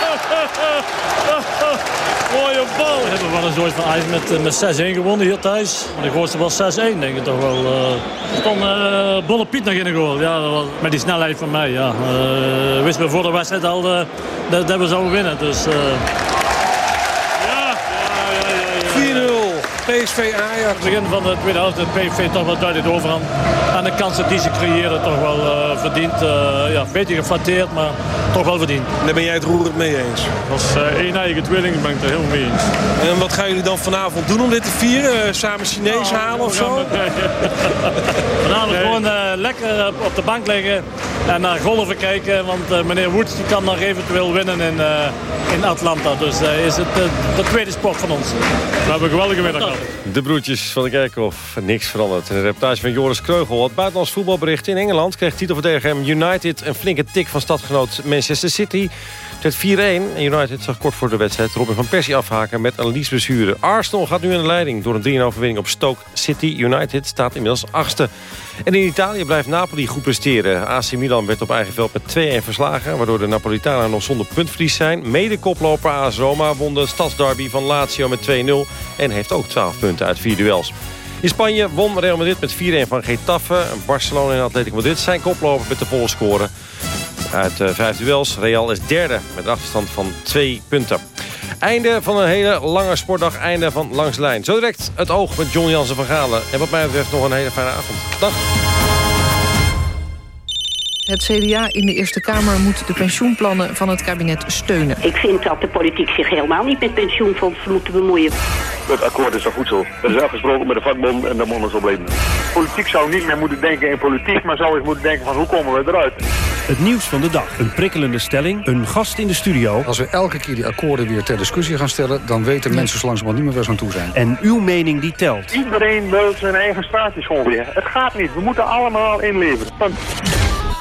Mooie bal. We hebben wel eens ooit van IJs met, eh, met 6-1 gewonnen hier thuis. De grootste was 6-1, denk ik toch wel. eh. Er eh Bolle Piet nog in de goal. Ja, was, met die snelheid van mij, ja. Eh wisten we voor de wedstrijd al dat, dat we zouden winnen. Dus, PSV Ajax. het begin van de tweede helft de PSV toch wel duidelijk de overhand. En de kansen die ze creëren toch wel eh, verdiend. Eh, ja, een beetje geflatteerd, maar toch wel verdiend. Daar ben jij het roerend mee eens. Dat is eh, één eigen tweeling, daar ben ik er helemaal mee eens. En wat gaan jullie dan vanavond doen om dit te vieren? Samen Chinees halen of zo? Vanavond gewoon lekker op- op de bank liggen en naar golven kijken. Want eh, meneer Woods die kan nog eventueel winnen in, eh, in Atlanta. Dus eh, is het de tweede sport van ons. We hebben een geweldige middag gehad. De broertjes van de Kerkhof, niks veranderd. De reportage van Joris Kreugel. Het buitenlands voetbalbericht in Engeland... kreeg titelverdediger United een flinke tik van stadgenoot Manchester City. Het werd 4-1 en United zag kort voor de wedstrijd Robin van Persie afhaken met een liesblessure. Arsenal gaat nu in de leiding door een 3 overwinning op Stoke City. United staat inmiddels achtste. En in Italië blijft Napoli goed presteren. AC Milan werd op eigen veld met 2-1 verslagen... waardoor de Napolitanen nog zonder puntverlies zijn. Mede koploper AS Roma won de stadsderby van Lazio met 2-0... en heeft ook 12 punten uit vier duels. In Spanje won Real Madrid met 4-1 van Getafe. Barcelona en Atletico Madrid zijn koploper met de volle score. Uit eh, vijf duels. Real is derde met een achterstand van twee punten. Einde van een hele lange sportdag. Einde van Langs de Lijn. Zo direct het oog met John Jansen van Galen. En wat mij betreft nog een hele fijne avond. Dag. Het CDA in de Eerste Kamer moet de pensioenplannen van het kabinet steunen. Ik vind dat de politiek zich helemaal niet met pensioenfondsen moet bemoeien. Het akkoord is al goed zo. Dat is afgesproken met de vakbond en dat moet er zo blijven. Politiek zou niet meer moeten denken in politiek, maar zou eens moeten denken van hoe komen we eruit. Het nieuws van de dag. Een prikkelende stelling. Een gast in de studio. Als we elke keer die akkoorden weer ter discussie gaan stellen... dan weten mensen zo langzamerhand niet meer waar ze aan toe zijn. En uw mening die telt. Iedereen wil zijn eigen straatje schoonvegen. Het gaat niet. We moeten allemaal inleveren. Punt.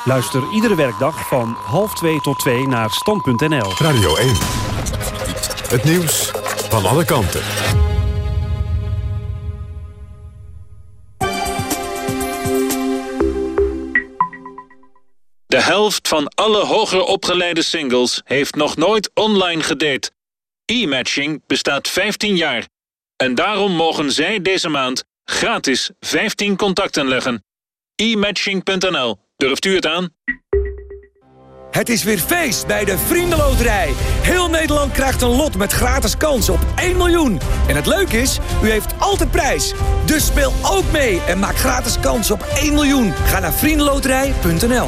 Luister iedere werkdag van half 2 tot 2 naar stand.nl. Radio 1. Het nieuws van alle kanten. De helft van alle hoger opgeleide singles heeft nog nooit online gedate. E-matching bestaat 15 jaar. En daarom mogen zij deze maand gratis 15 contacten leggen. e-matching.nl. Durft u het aan? Het is weer feest bij de Vriendenloterij. Heel Nederland krijgt een lot met gratis kans op 1 miljoen. En het leuke is, u heeft altijd prijs. Dus speel ook mee en maak gratis kans op 1 miljoen. Ga naar vriendenloterij.nl